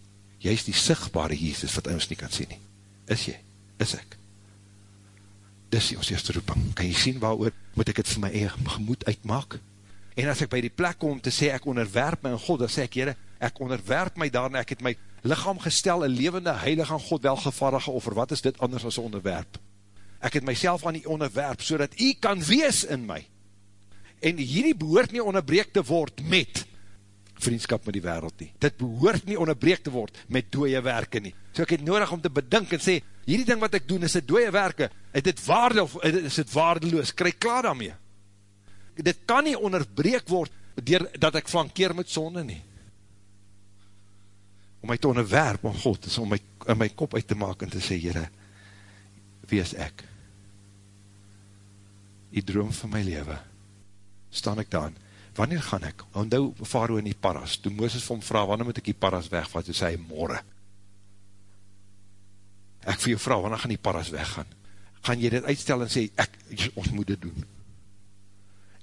Jy is die sigtbare Jesus wat ons nie kan sien nie. Is jy? Is ek? Dis die ons eerste roeping. Kan jy sien waar moet ek het vir my eigen gemoed uitmaak? En as ek by die plek kom om te sê ek onderwerp my in God, dan sê ek, jyre, ek onderwerp my daarna, ek het my lichaam gestel, een levende heilig aan God welgevarige offer, wat is dit anders as onderwerp? Ek het myself aan die onderwerp, so dat jy kan wees in my. En hierdie behoort nie onderbreek te word met vriendskap met die wereld nie. Dit behoort nie onderbreek te word met dooie werke nie. So ek het nodig om te bedink en sê, hierdie ding wat ek doen, is dit dooie werke, is dit waarde of is dit waardeloos? Krijg klaar daarmee. Dit kan nie onderbreek word, dier dat ek flankeer met sonde nie om my te onderwerp aan God, is om my, in my kop uit te maak en te sê, Heere, wie is ek? Die droom van my leven, staan ek daan, wanneer gaan ek? Ondou Faro in die paras, toe Mooses vir hom vraag, wanneer moet ek die paras wegvat, toe sê hy, morgen. Ek vir jou vraag, wanneer gaan die paras weggaan? Gaan jy dit uitstel en sê, ek, ons moet dit doen.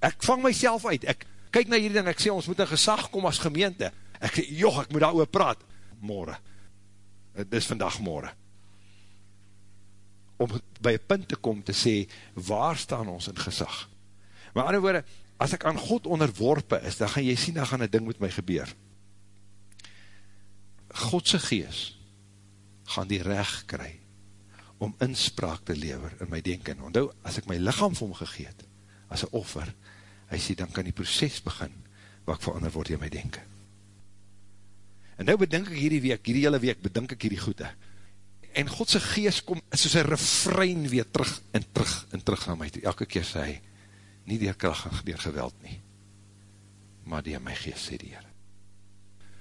Ek vang myself uit, ek kyk na hierdie ding, ek sê, ons moet een gesag kom as gemeente, ek sê, joh, ek moet daar oor praat, morgen. Het is vandag morgen. Om by een punt te kom te sê, waar staan ons in gezag? Maar ander woorde, as ek aan God onderworpe is, dan gaan jy sien, dan gaan een ding met my gebeur. Godse gees gaan die recht kry om inspraak te lever in my denken. Ondou, as ek my lichaam vir hom gegeet, as een offer, hy sê, dan kan die proces begin, wat ek verander word in my denken. En nou bedink ek hierdie week, hierdie hele week, bedink ek hierdie goede. En Godse geest kom, soos een refrein weer terug en terug en terug na my toe. Elke keer sê hy, nie dier kracht en dier geweld nie, maar dier my geest, sê die Heer.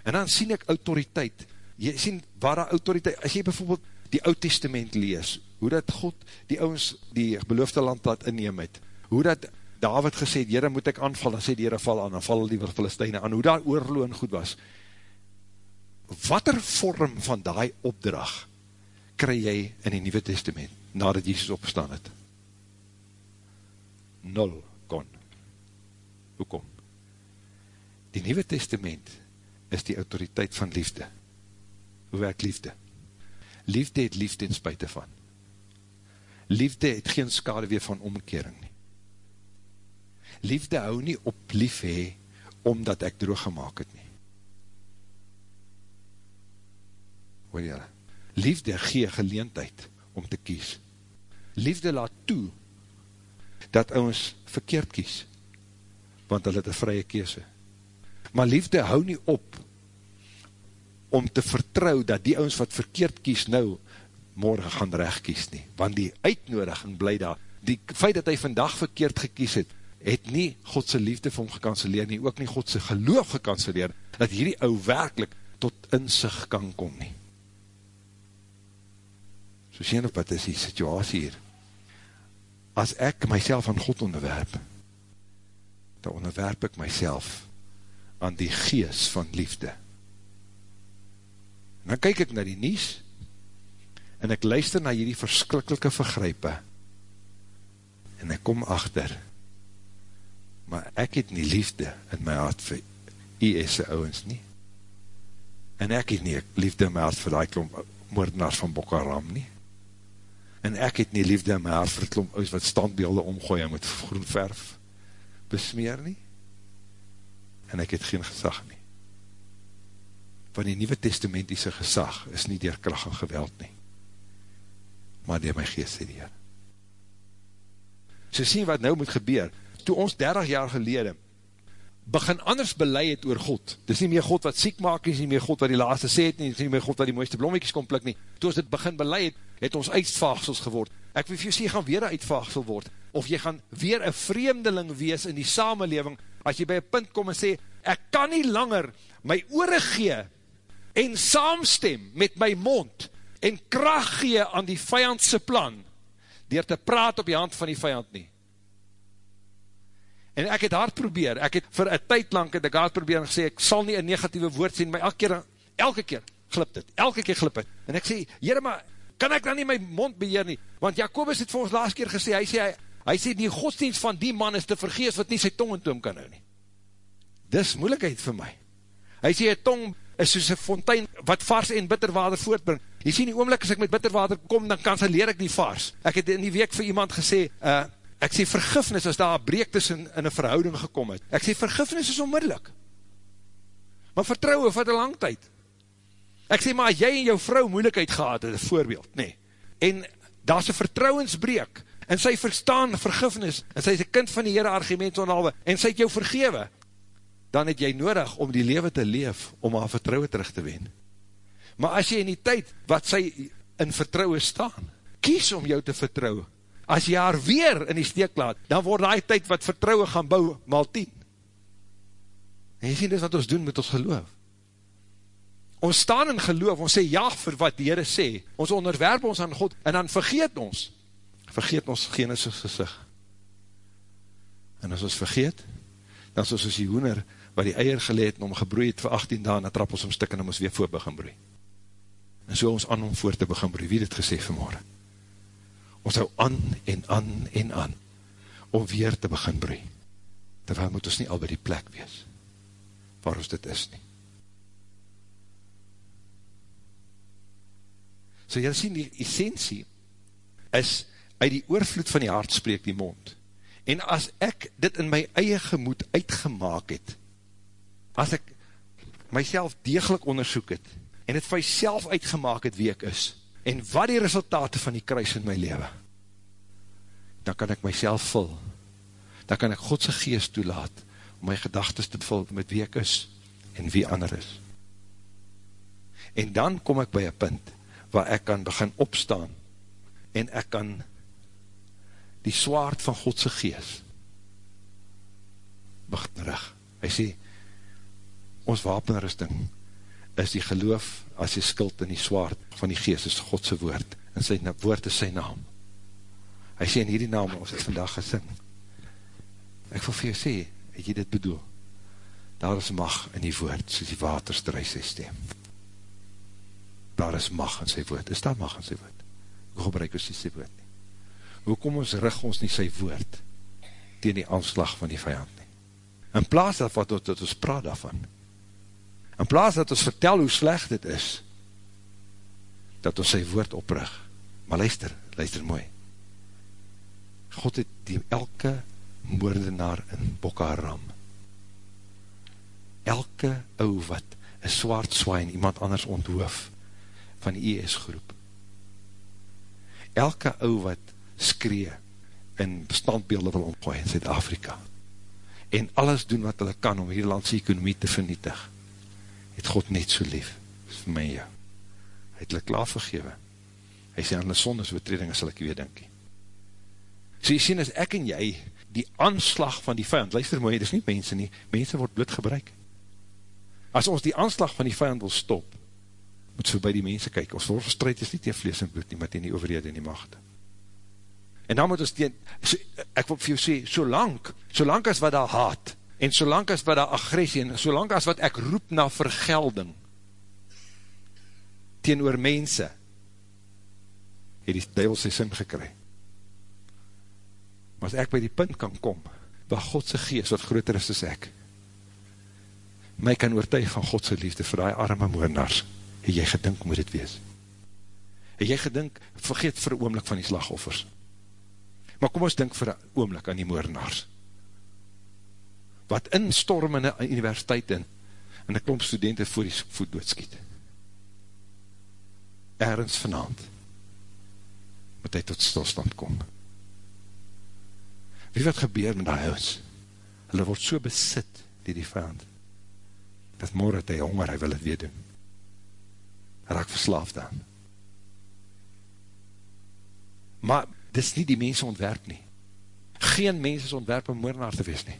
En dan sien ek autoriteit, jy sien waar die autoriteit, as jy bijvoorbeeld die oud testament lees, hoe dat God die ouwens die beloofde land laat inneem het, hoe dat David gesê, Heere moet ek aanval, dan sê die Heere val aan, dan val die Philistijne aan, hoe daar oorloon goed was, wat er vorm van die opdrag kry jy in die Nieuwe Testament, nadat Jesus opgestaan het? Nul kon. Hoekom? Die Nieuwe Testament is die autoriteit van liefde. Hoe werk liefde? Liefde het liefde in spuite van. Liefde het geen skade weer van omkering nie. Liefde hou nie op lief hee, omdat ek droog gemaakt het nie. Hoor jylle? Liefde gee geleentheid om te kies. Liefde laat toe, dat ons verkeerd kies, want hulle het een vrye keese. Maar liefde hou nie op, om te vertrou, dat die ons wat verkeerd kies nou, morgen gaan recht kies nie. Want die uitnodiging bly daar, die feit dat hy vandag verkeerd gekies het, het nie Godse liefde vir hom gekanceleer nie, ook nie Godse geloof gekanceleer, dat hierdie ou werkelijk tot inzicht kan kom nie. So sien op wat is die situasie hier. As ek myself aan God onderwerp, dan onderwerp ek myself aan die gees van liefde. En dan kyk ek na die nies, en ek luister na hierdie verskrikkelike vergrype, en ek kom achter, maar ek het nie liefde in my hart vir IS'e ouwens nie, en ek het nie liefde in my hart vir die klomp moordenaars van Boko Haram nie, en ek het nie liefde in my hart vir klomp ouwens wat standbeelde omgooi en met groen verf besmeer nie, en ek het geen gezag nie. Want die Nieuwe Testamentiese gezag is nie dier kracht en geweld nie, maar dier my geest die Heer. So sien wat nou moet gebeur, toe ons 30 jaar gelede begin anders beleid het oor God, dit is nie meer God wat siek maak, is nie meer God wat die laaste sê het nie, dit is nie meer God wat die mooiste blommetjes kom plik nie, toe ons dit begin beleid het, het ons uitvaagsels geword, ek wil vir jou sê, jy gaan weer een uitvaagsel word, of jy gaan weer een vreemdeling wees in die samenleving, as jy by een punt kom en sê, ek kan nie langer my oore gee, en saamstem met my mond, en kracht gee aan die vijandse plan, dier te praat op die hand van die vijand nie. En ek het hard probeer, ek het vir een tyd lang het ek hard probeer en gesê, ek sal nie een negatieve woord sien, maar elke keer, elke keer glip dit, elke keer glip dit. En ek sê, jyre maar, kan ek dan nie my mond beheer nie? Want Jacobus het vir ons laatst keer gesê, hy sê, hy, hy sê, die godsdienst van die man is te vergees wat nie sy tong en toom kan hou nie. Dis moeilikheid vir my. Hy sê, een tong is soos een fontein wat vars en bitterwater voortbring. Jy sê, die oomlik as ek met bitterwater kom, dan kan sy leer ek nie vars. Ek het in die week vir iemand gesê, uh, ek sê vergifnis as daar breek tussen in een verhouding gekom het. Ek sê vergifnis is onmiddellik. Maar vertrouwe vat een lang tyd. Ek sê maar, jy en jou vrou moeilikheid gehad het, een voorbeeld, nee. En daar is een vertrouwensbreek, en sy verstaan vergifnis, en sy is een kind van die Heere argument onhalwe, en sy het jou vergewe, dan het jy nodig om die leven te leef, om haar vertrouwe terug te wen. Maar as jy in die tyd, wat sy in vertrouwe staan, kies om jou te vertrouwe, as jy haar weer in die steek laat, dan word die tyd wat vertrouwe gaan bou, maal 10. En jy sien, dis wat ons doen met ons geloof. Ons staan in geloof, ons sê ja vir wat die Heere sê, ons onderwerp ons aan God, en dan vergeet ons, vergeet ons genesis gezicht. En as ons vergeet, dan is ons as die hoener, wat die eier geleed en om gebroei het vir 18 dagen, dan trap ons om stik en dan ons weer voor begin broei. En so ons aan om voor te begin broei, wie het gesê vanmorgen? ons hou aan en aan en aan, om weer te begin broei, terwijl moet ons nie al by die plek wees, waar ons dit is nie. So jy sien, die essentie is, uit die oorvloed van die hart spreek die mond, en as ek dit in my eie gemoed uitgemaak het, as ek myself degelijk onderzoek het, en het vir myself uitgemaak het wie ek is, en wat die resultate van die kruis in my lewe, dan kan ek myself vul, dan kan ek Godse geest toelaat, om my gedagtes te vul met wie ek is, en wie ander is. En dan kom ek by een punt, waar ek kan begin opstaan, en ek kan die swaard van Godse geest, begin rig. Hy sê, ons wapenrusting, is die geloof as die skuld in die swaard van die geest, is Godse woord, en sy woord is sy naam. Hy sê in hierdie naam, ons het vandag gesing, ek wil vir jou sê, het jy dit bedoel, daar is mag in die woord, soos die water strui sy stem. Daar is mag in sy woord. Is daar mag in sy woord? Hoe gebruik ons nie sy woord nie? Hoe kom ons rig ons nie sy woord tegen die aanslag van die vijand nie? In plaas dat wat dat ons praat daarvan, in plaas dat ons vertel hoe slecht dit is, dat ons sy woord oprig. Maar luister, luister mooi. God het die elke moordenaar in Bokka Haram, elke ou wat een swaard zwaai en iemand anders onthoof van die IS groep. Elke ou wat skree in bestandbeelde wil omgooi in Zuid-Afrika en alles doen wat hulle kan om hier landse ekonomie te vernietig, het God net so lief, vir my jou. Hy het hulle klaar vergewe. Hy sê aan hulle sondes oortreding, sal ek weer dinkie. So jy sien, as ek en jy die aanslag van die vijand, luister mooi, dit is nie mense nie, mense word bloed gebruik. As ons die aanslag van die vijand wil stop, moet so by die mense kyk, ons strijd is nie tegen vlees en bloed nie, maar tegen die overhede en die machte. En dan moet ons teen, so, ek wil vir jou sê, so lang, so lang as wat daar haat, en so lang as wat daar agressie, en so lang as wat ek roep na vergelding, teen oor mense, het die duivel sy sin gekry. Maar as ek by die punt kan kom, waar Godse geest, wat groter is as ek, my kan oortuig van Godse liefde vir die arme moornaars, het jy gedink moet het wees. Het jy gedink, vergeet vir oomlik van die slagoffers. Maar kom ons dink vir oomlik aan die moornaars. Wat instorm in die universiteit in, en een klomp studenten voor die voet doodskiet. Ergens vanavond, moet hy tot stilstand kom. Wie wat gebeur met die huis? Hulle word so besit, die die vijand, dat morgen het hy honger, hy wil het weer doen. Raak verslaafd aan. Maar, dis nie die mense ontwerp nie. Geen mens is ontwerp om moordenaar te wees nie.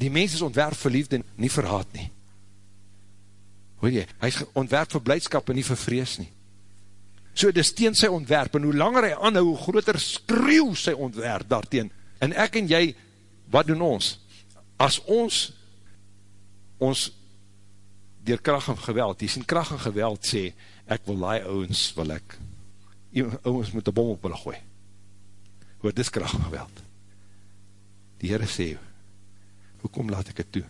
Die mens is ontwerp vir liefde, nie vir haat nie. Hoor jy, hy is ontwerp vir blijdskap en nie vir vrees nie. So, dis teen sy ontwerp, en hoe langer hy anhou, hoe groter skreeuw sy ontwerp daarteen. En ek en jy, wat doen ons? As ons, ons, dier kracht en geweld, die sien kracht en geweld sê, ek wil laai ouwens, wil ek, ouwens moet een bom op hulle gooi. Hoor, dis kracht en geweld. Die Heere sê, hoekom laat ek het toe?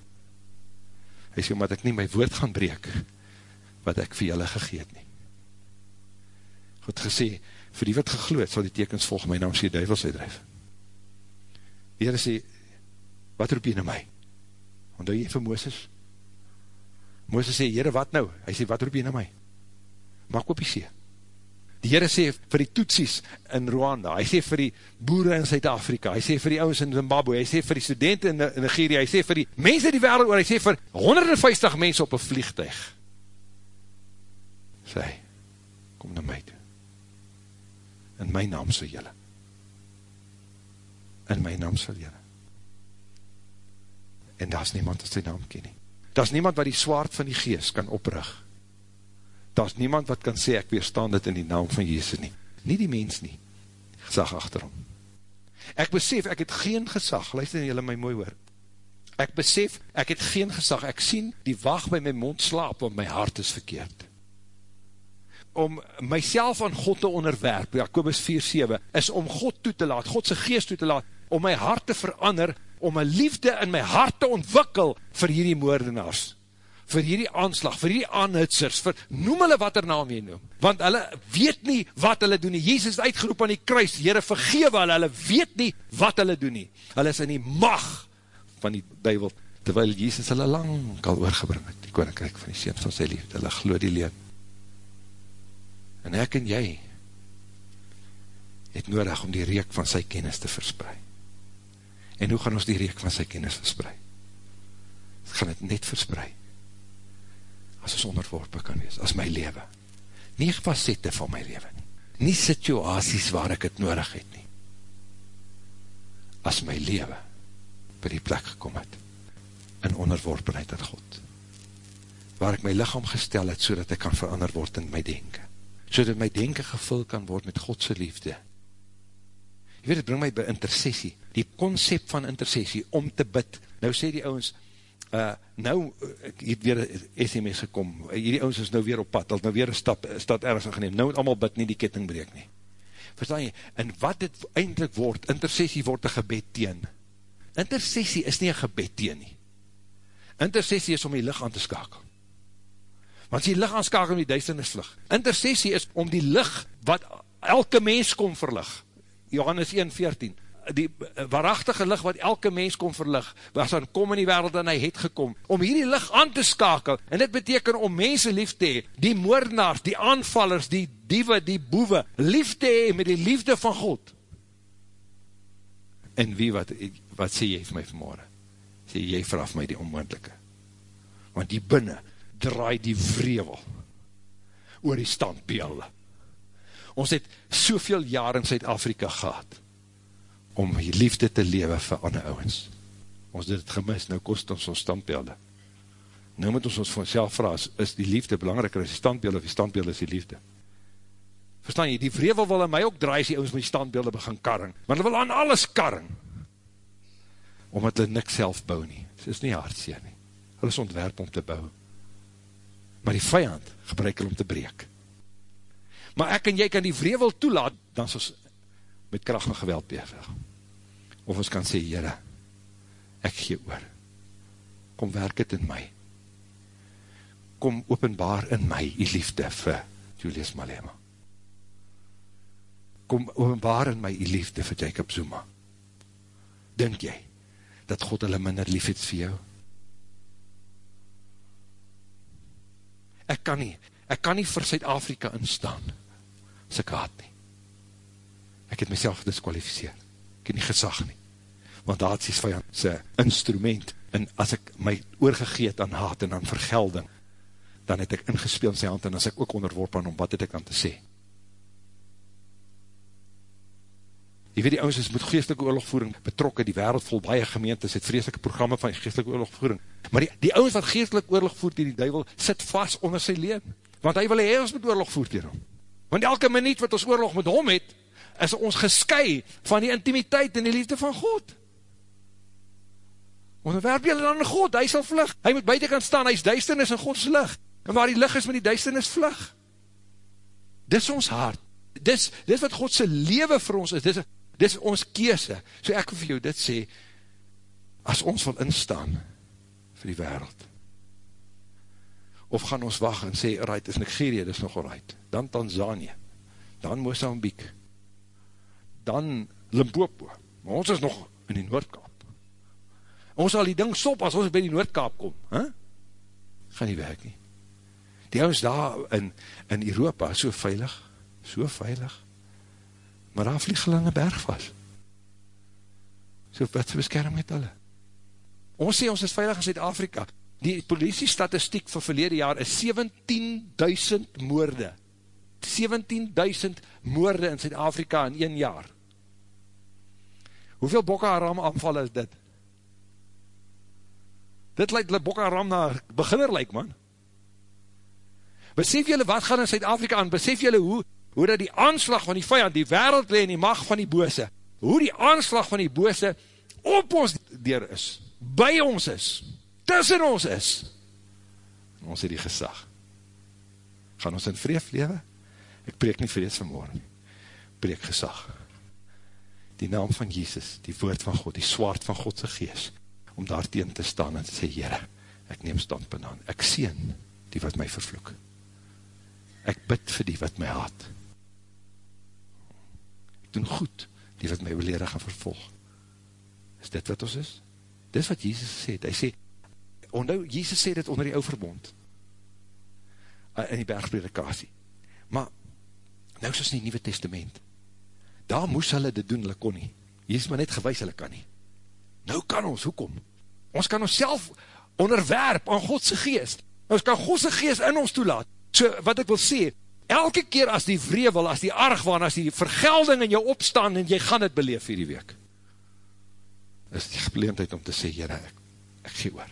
Hy sê, omdat ek nie my woord gaan breek, wat ek vir julle gegeet nie. God gesê, vir die wat gegloed, sal die tekens volg my naam sê duivels uitdrijf. Die Heere sê, wat roep jy na my? Want jy vir Mooses? Mooses sê, Heere, wat nou? Hy sê, wat roep jy na my? Maak op jy sê. Die Heere sê vir die toetsies in Rwanda, hy sê vir die boere in Zuid-Afrika, hy sê vir die ouwens in Zimbabwe, hy sê vir die studenten in Nigeria, hy sê vir die mense die wereld oor, hy sê vir 150 mense op een vliegtuig. Sê, kom na my toe. In my naam sal jylle. In my naam sal jylle. En daar is niemand wat sy naam ken nie. Daar is niemand wat die swaard van die geest kan oprig daar is niemand wat kan sê, ek weerstaan dit in die naam van Jezus nie. Nie die mens nie, gesag achterom. Ek besef, ek het geen gesag, luister nie julle my mooi hoor, ek besef, ek het geen gesag, ek sien die wacht by my mond slaap, want my hart is verkeerd. Om myself aan God te onderwerp, Jacobus 4-7, is om God toe te laat, Godse geest toe te laat, om my hart te verander, om my liefde in my hart te ontwikkel, vir hierdie moordenaars, vir hierdie aanslag, vir hierdie aanhutsers, vir, noem hulle wat er naam jy noem, want hulle weet nie wat hulle doen nie, Jezus uitgeroep aan die kruis, Heere vergewe hulle, hulle weet nie wat hulle doen nie, hulle is in die mag van die duivel, terwyl Jezus hulle lang al oorgebring het, die koninkrijk van die Seen van sy liefde, hulle glo die leen, en ek en jy, het nodig om die reek van sy kennis te verspreid, en hoe gaan ons die reek van sy kennis verspreid? Het gaan het net verspreid, as ons onderworpe kan wees, as my leven. Nie facette van my leven nie. Nie situaties waar ek het nodig het nie. As my leven by die plek gekom het, in onderworpenheid aan God. Waar ek my lichaam gestel het, so ek kan verander word in my denken. So my denken gevul kan word met Godse liefde. Je weet, het bring my by intercessie. Die concept van intercessie, om te bid. Nou sê die ouwens, uh, nou, ek het weer SMS gekom, hierdie ouwens is nou weer op pad, al nou weer een stap, stad ergens geneem, nou moet allemaal bid nie die ketting breek nie. Verstaan jy, en wat dit eindelijk word, intercessie word een gebed teen. Intercessie is nie een gebed teen nie. Intercessie is om die licht aan te skakel. Want as die licht aanskakel om die duisternis vlug. Intercessie is om die licht wat elke mens kom verlig. Johannes 1, 14 die waarachtige licht wat elke mens kom verlig, was aan kom in die wereld en hy het gekom, om hierdie licht aan te skakel, en dit beteken om mense lief te hee, die moordenaars, die aanvallers, die diewe, die boewe, lief te hee met die liefde van God. En wie, wat, wat sê jy vir my vanmorgen? Sê jy veraf my die onmoendelike. Want die binnen draai die vrevel oor die standbeelde. Ons het soveel jaar in Zuid-Afrika gehad, om die liefde te lewe vir ander ouwens. Ons het het gemis, nou kost ons ons standbeelde. Nou moet ons ons van self vraag, is die liefde belangriker as die standbeelde, of die standbeelde is die liefde? Verstaan jy, die vrevel wil in my ook draai, as die ouwens met die standbeelde begin karring, maar hulle wil aan alles karring, omdat hulle niks self bou nie. Het is nie hartseer nie. Hulle is ontwerp om te bou. Maar die vijand gebruik hulle om te breek. Maar ek en jy kan die vrevel toelaat, dan is ons met kracht en geweld bevig. Of ons kan sê, Heere, ek gee oor. Kom werk het in my. Kom openbaar in my die liefde vir Julius Malema. Kom openbaar in my die liefde vir Jacob Zuma. Denk jy, dat God hulle minder lief het vir jou? Ek kan nie, ek kan nie vir Suid-Afrika instaan, ek haat nie ek het myself gedisqualificeer, ek het nie gesag nie, want haat is vijand sy instrument, en as ek my oorgegeet aan haat en aan vergelding, dan het ek ingespeeld sy hand, en as ek ook onderworp aan om wat het ek aan te sê. Jy weet die ouders is met geestelike oorlogvoering betrokken, die wereld vol baie gemeentes, het vreselike programme van geestelike oorlogvoering, maar die, die ouders wat geestelike oorlog voert die duivel, sit vast onder sy leen, want hy wil hy ons met oorlog voert hierom. Want elke minuut wat ons oorlog met hom het, is ons gesky van die intimiteit en die liefde van God. Onderwerp jylle dan God, hy sal vlug. Hy moet buiten kan staan, hy is duisternis in Gods lig. En waar die lig is met die duisternis vlug. Dis ons hart. Dis, dis wat Godse lewe vir ons is. Dis, dis ons keese. So ek wil vir jou dit sê, as ons wil instaan vir die wereld, of gaan ons wacht en sê, right, is Nigeria, dis nog right. Dan Tanzania, dan Mozambique, dan Limpopo, maar ons is nog in die Noordkaap. Ons sal die ding stop as ons by die Noordkaap kom, huh? gaan nie werk nie. Die ons daar in, in Europa, so veilig, so veilig, maar daar vlieg hulle in die berg vast. So wat se beskerming het hulle? Ons sê ons is veilig in Zuid-Afrika. Die politie statistiek van verlede jaar is 17.000 moorde. 17.000 moorde in Zuid-Afrika in 1 jaar. Hoeveel Boko Haram aanvallen is dit? Dit lyk Boko Haram na beginner lyk man. Besef julle wat gaan in Suid-Afrika aan? Besef julle hoe, hoe dat die aanslag van die vijand, die wereld leen, die mag van die bose, hoe die aanslag van die bose op ons deur is, by ons is, tussen ons is. Ons het die gesag. Gaan ons in vreef lewe? Ek preek nie vrees vanmorgen. Preek gesag die naam van Jesus, die woord van God, die swaard van Godse gees, om daar teen te staan en te sê, Heere, ek neem standpunt aan, ek sien die wat my vervloek, ek bid vir die wat my haat, ek doen goed die wat my beledig en vervolg, is dit wat ons is? Dit is wat Jesus sê, hy sê, onthou, Jesus sê dit onder die ouwe verbond, in die bergpredikasie, maar, nou is ons in die Nieuwe Testament, daar moes hulle dit doen, hulle kon nie. Jezus maar net gewys, hulle kan nie. Nou kan ons, hoekom? Ons kan ons self onderwerp aan Godse geest. Ons kan Godse geest in ons toelaat. So, wat ek wil sê, elke keer as die vrevel, as die argwaan, as die vergelding in jou opstaan, en jy gaan het beleef hierdie week, is die gepleendheid om te sê, Jere, ek, ek gee oor.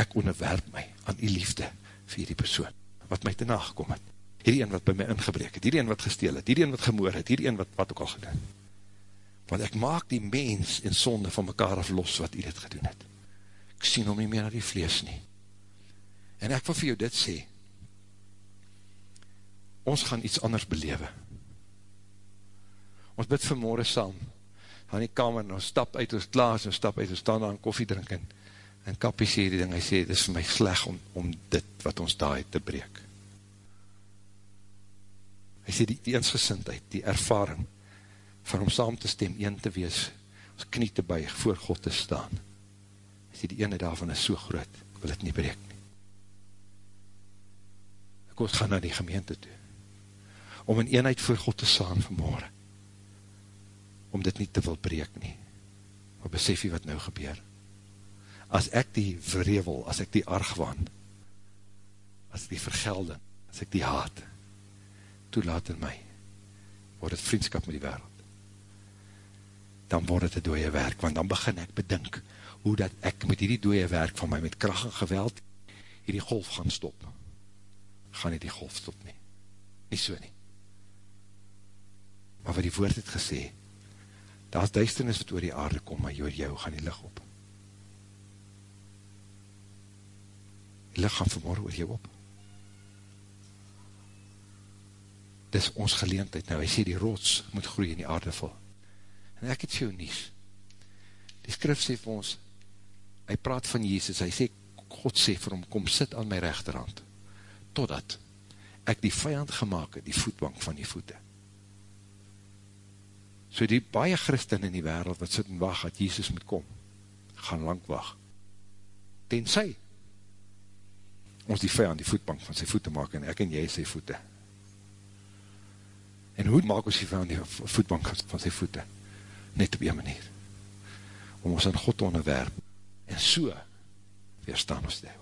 Ek onderwerp my aan die liefde vir die persoon, wat my te nagekom het hierdie een wat by my ingebreek het, hierdie een wat gesteel het, hierdie een wat gemoor het, hierdie een wat, wat ook al gedoen. Want ek maak die mens en sonde van mekaar af los wat hy dit gedoen het. Ek sien hom nie meer na die vlees nie. En ek wil vir jou dit sê, ons gaan iets anders belewe. Ons bid vanmorgen saam, gaan die kamer, en ons stap uit ons klaas, en stap uit, ons staan daar en koffie drink, en, en kappie sê die ding, hy sê, dit is vir my sleg om, om dit wat ons daar het te breek. Hy sê, die, die insgesindheid, die ervaring, van om saam te stem, een te wees, ons knie te buig, voor God te staan. Hy sê, die ene daarvan is so groot, ek wil het nie breek nie. Ek ons gaan na die gemeente toe, om in eenheid voor God te staan vanmorgen, om dit nie te wil breek nie. Maar besef jy wat nou gebeur? As ek die vrevel, as ek die argwaan, as ek die vergelding, as ek die haat, toelaat in my, word het vriendskap met die wereld. Dan word het een dooie werk, want dan begin ek bedink, hoe dat ek met die dooie werk van my, met kracht en geweld, hierdie golf gaan stop. Gaan nie die golf stop nie. Nie so nie. Maar wat die woord het gesê, daar is duisternis wat oor die aarde kom, maar oor jou gaan die licht op. Die licht gaan vanmorgen oor jou op. Dis ons geleentheid. Nou, hy sê die rots moet groei in die aarde vol. En ek het vir jou nies. Die skrif sê vir ons, hy praat van Jezus, hy sê, God sê vir hom, kom sit aan my rechterhand, totdat ek die vijand gemaakt het, die voetbank van die voete. So die baie christen in die wereld, wat sit en wacht, dat Jesus moet kom, gaan lang wacht. Tenzij, ons die vijand die voetbank van sy voete maak, en ek en jy sy voete. En hoe maak ons die vijand die voetbank van sy voete? Net op een manier. Om ons aan God onderwerp, en so, weerstaan ons duivel.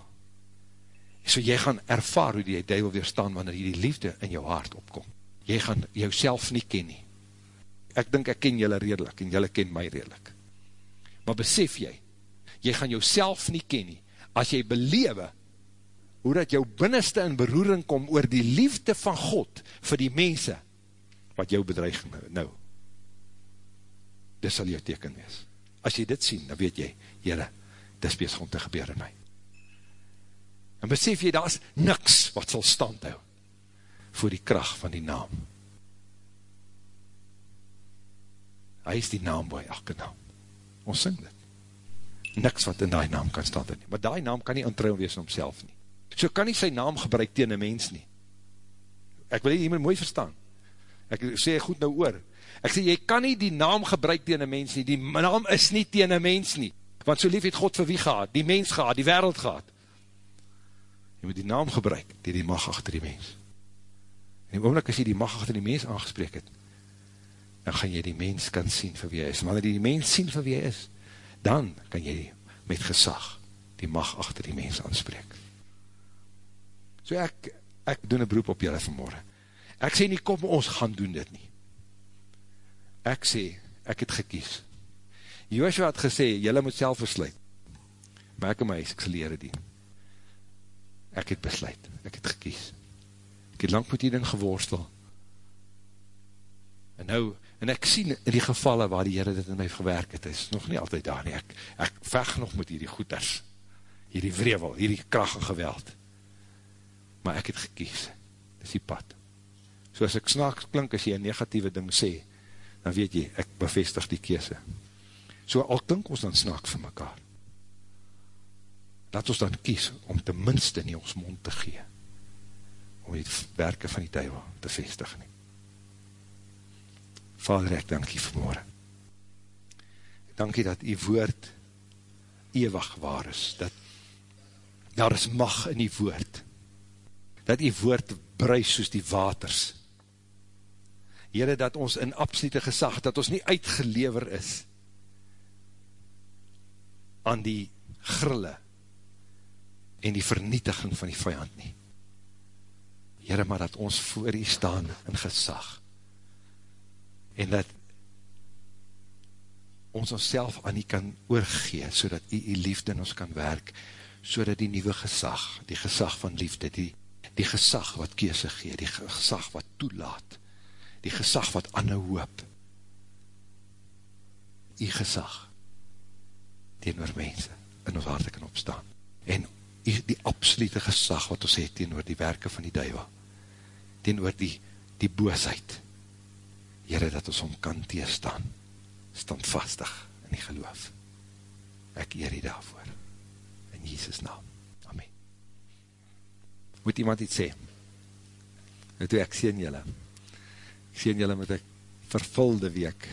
So jy gaan ervaar hoe die duivel weerstaan, wanneer jy die liefde in jou hart opkom. Jy gaan jou nie ken nie. Ek dink ek ken jylle redelijk, en jylle ken my redelijk. Maar besef jy, jy gaan jou nie ken nie, as jy belewe, hoe dat jou binneste in beroering kom, oor die liefde van God, vir die mense, wat jou bedreig nou. Dit sal jou teken wees. As jy dit sien, dan weet jy, jyre, dit is om te gebeur in my. En besef jy, daar is niks wat sal stand hou voor die kracht van die naam. Hy is die naam by elke naam. Ons sing dit. Niks wat in die naam kan stand hou nie. Maar die naam kan nie introuw wees in homself nie. So kan nie sy naam gebruik tegen een mens nie. Ek wil hier mooi verstaan. Ek sê goed nou oor. Ek sê, jy kan nie die naam gebruik tegen een mens nie. Die naam is nie tegen een mens nie. Want so lief het God vir wie gehad? Die mens gehad, die wereld gehad jy moet die naam gebruik, die die mag achter die mens. En die oomlik as jy die mag achter die mens aangespreek het, dan gaan jy die mens kan sien vir wie hy is. Maar wanneer die mens sien vir wie hy is, dan kan jy met gesag die mag achter die mens aanspreek. So ek, ek doen een beroep op julle vanmorgen. Ek sê nie, kom ons gaan doen dit nie. Ek sê, ek het gekies. Joshua het gesê, julle moet self versluit. Maar ek en my, ek sal leren dien ek het besluit, ek het gekies. Ek het lang met die ding geworstel. En nou, en ek sien in die gevalle waar die Heere dit in my gewerk het, is nog nie altyd daar nie. Ek, ek veg nog met hierdie goeders, hierdie vrevel, hierdie kracht en geweld. Maar ek het gekies. Dit is die pad. So as ek snaaks klink, as jy een negatieve ding sê, dan weet jy, ek bevestig die kese. So al klink ons dan snaaks vir mekaar laat ons dan kies om ten minste nie ons mond te gee, om die werke van die duivel te vestig nie. Vader, ek dank jy vanmorgen. Dank jy dat die woord ewig waar is, dat daar is mag in die woord, dat die woord bruis soos die waters, Heere, dat ons in absolute gesag, dat ons nie uitgelever is aan die grille en die vernietiging van die vijand nie. Heren, maar dat ons voor u staan in gesag, en dat ons ons self aan u kan oorgee, so dat u liefde in ons kan werk, so dat die nieuwe gesag, die gesag van liefde, die, die gesag wat keese gee, die gesag wat toelaat, die gesag wat anne hoop, die gesag, teenoor mense, in ons harte kan opstaan. En die, die absolute gesag wat ons het teenoor die werke van die duivel, teenoor die, die boosheid, Heere, dat ons om kan teerstaan, standvastig in die geloof. Ek eer die daarvoor. In Jesus naam. Moet iemand iets sê? Nou toe ek sien julle. Ek sien julle met een vervulde week.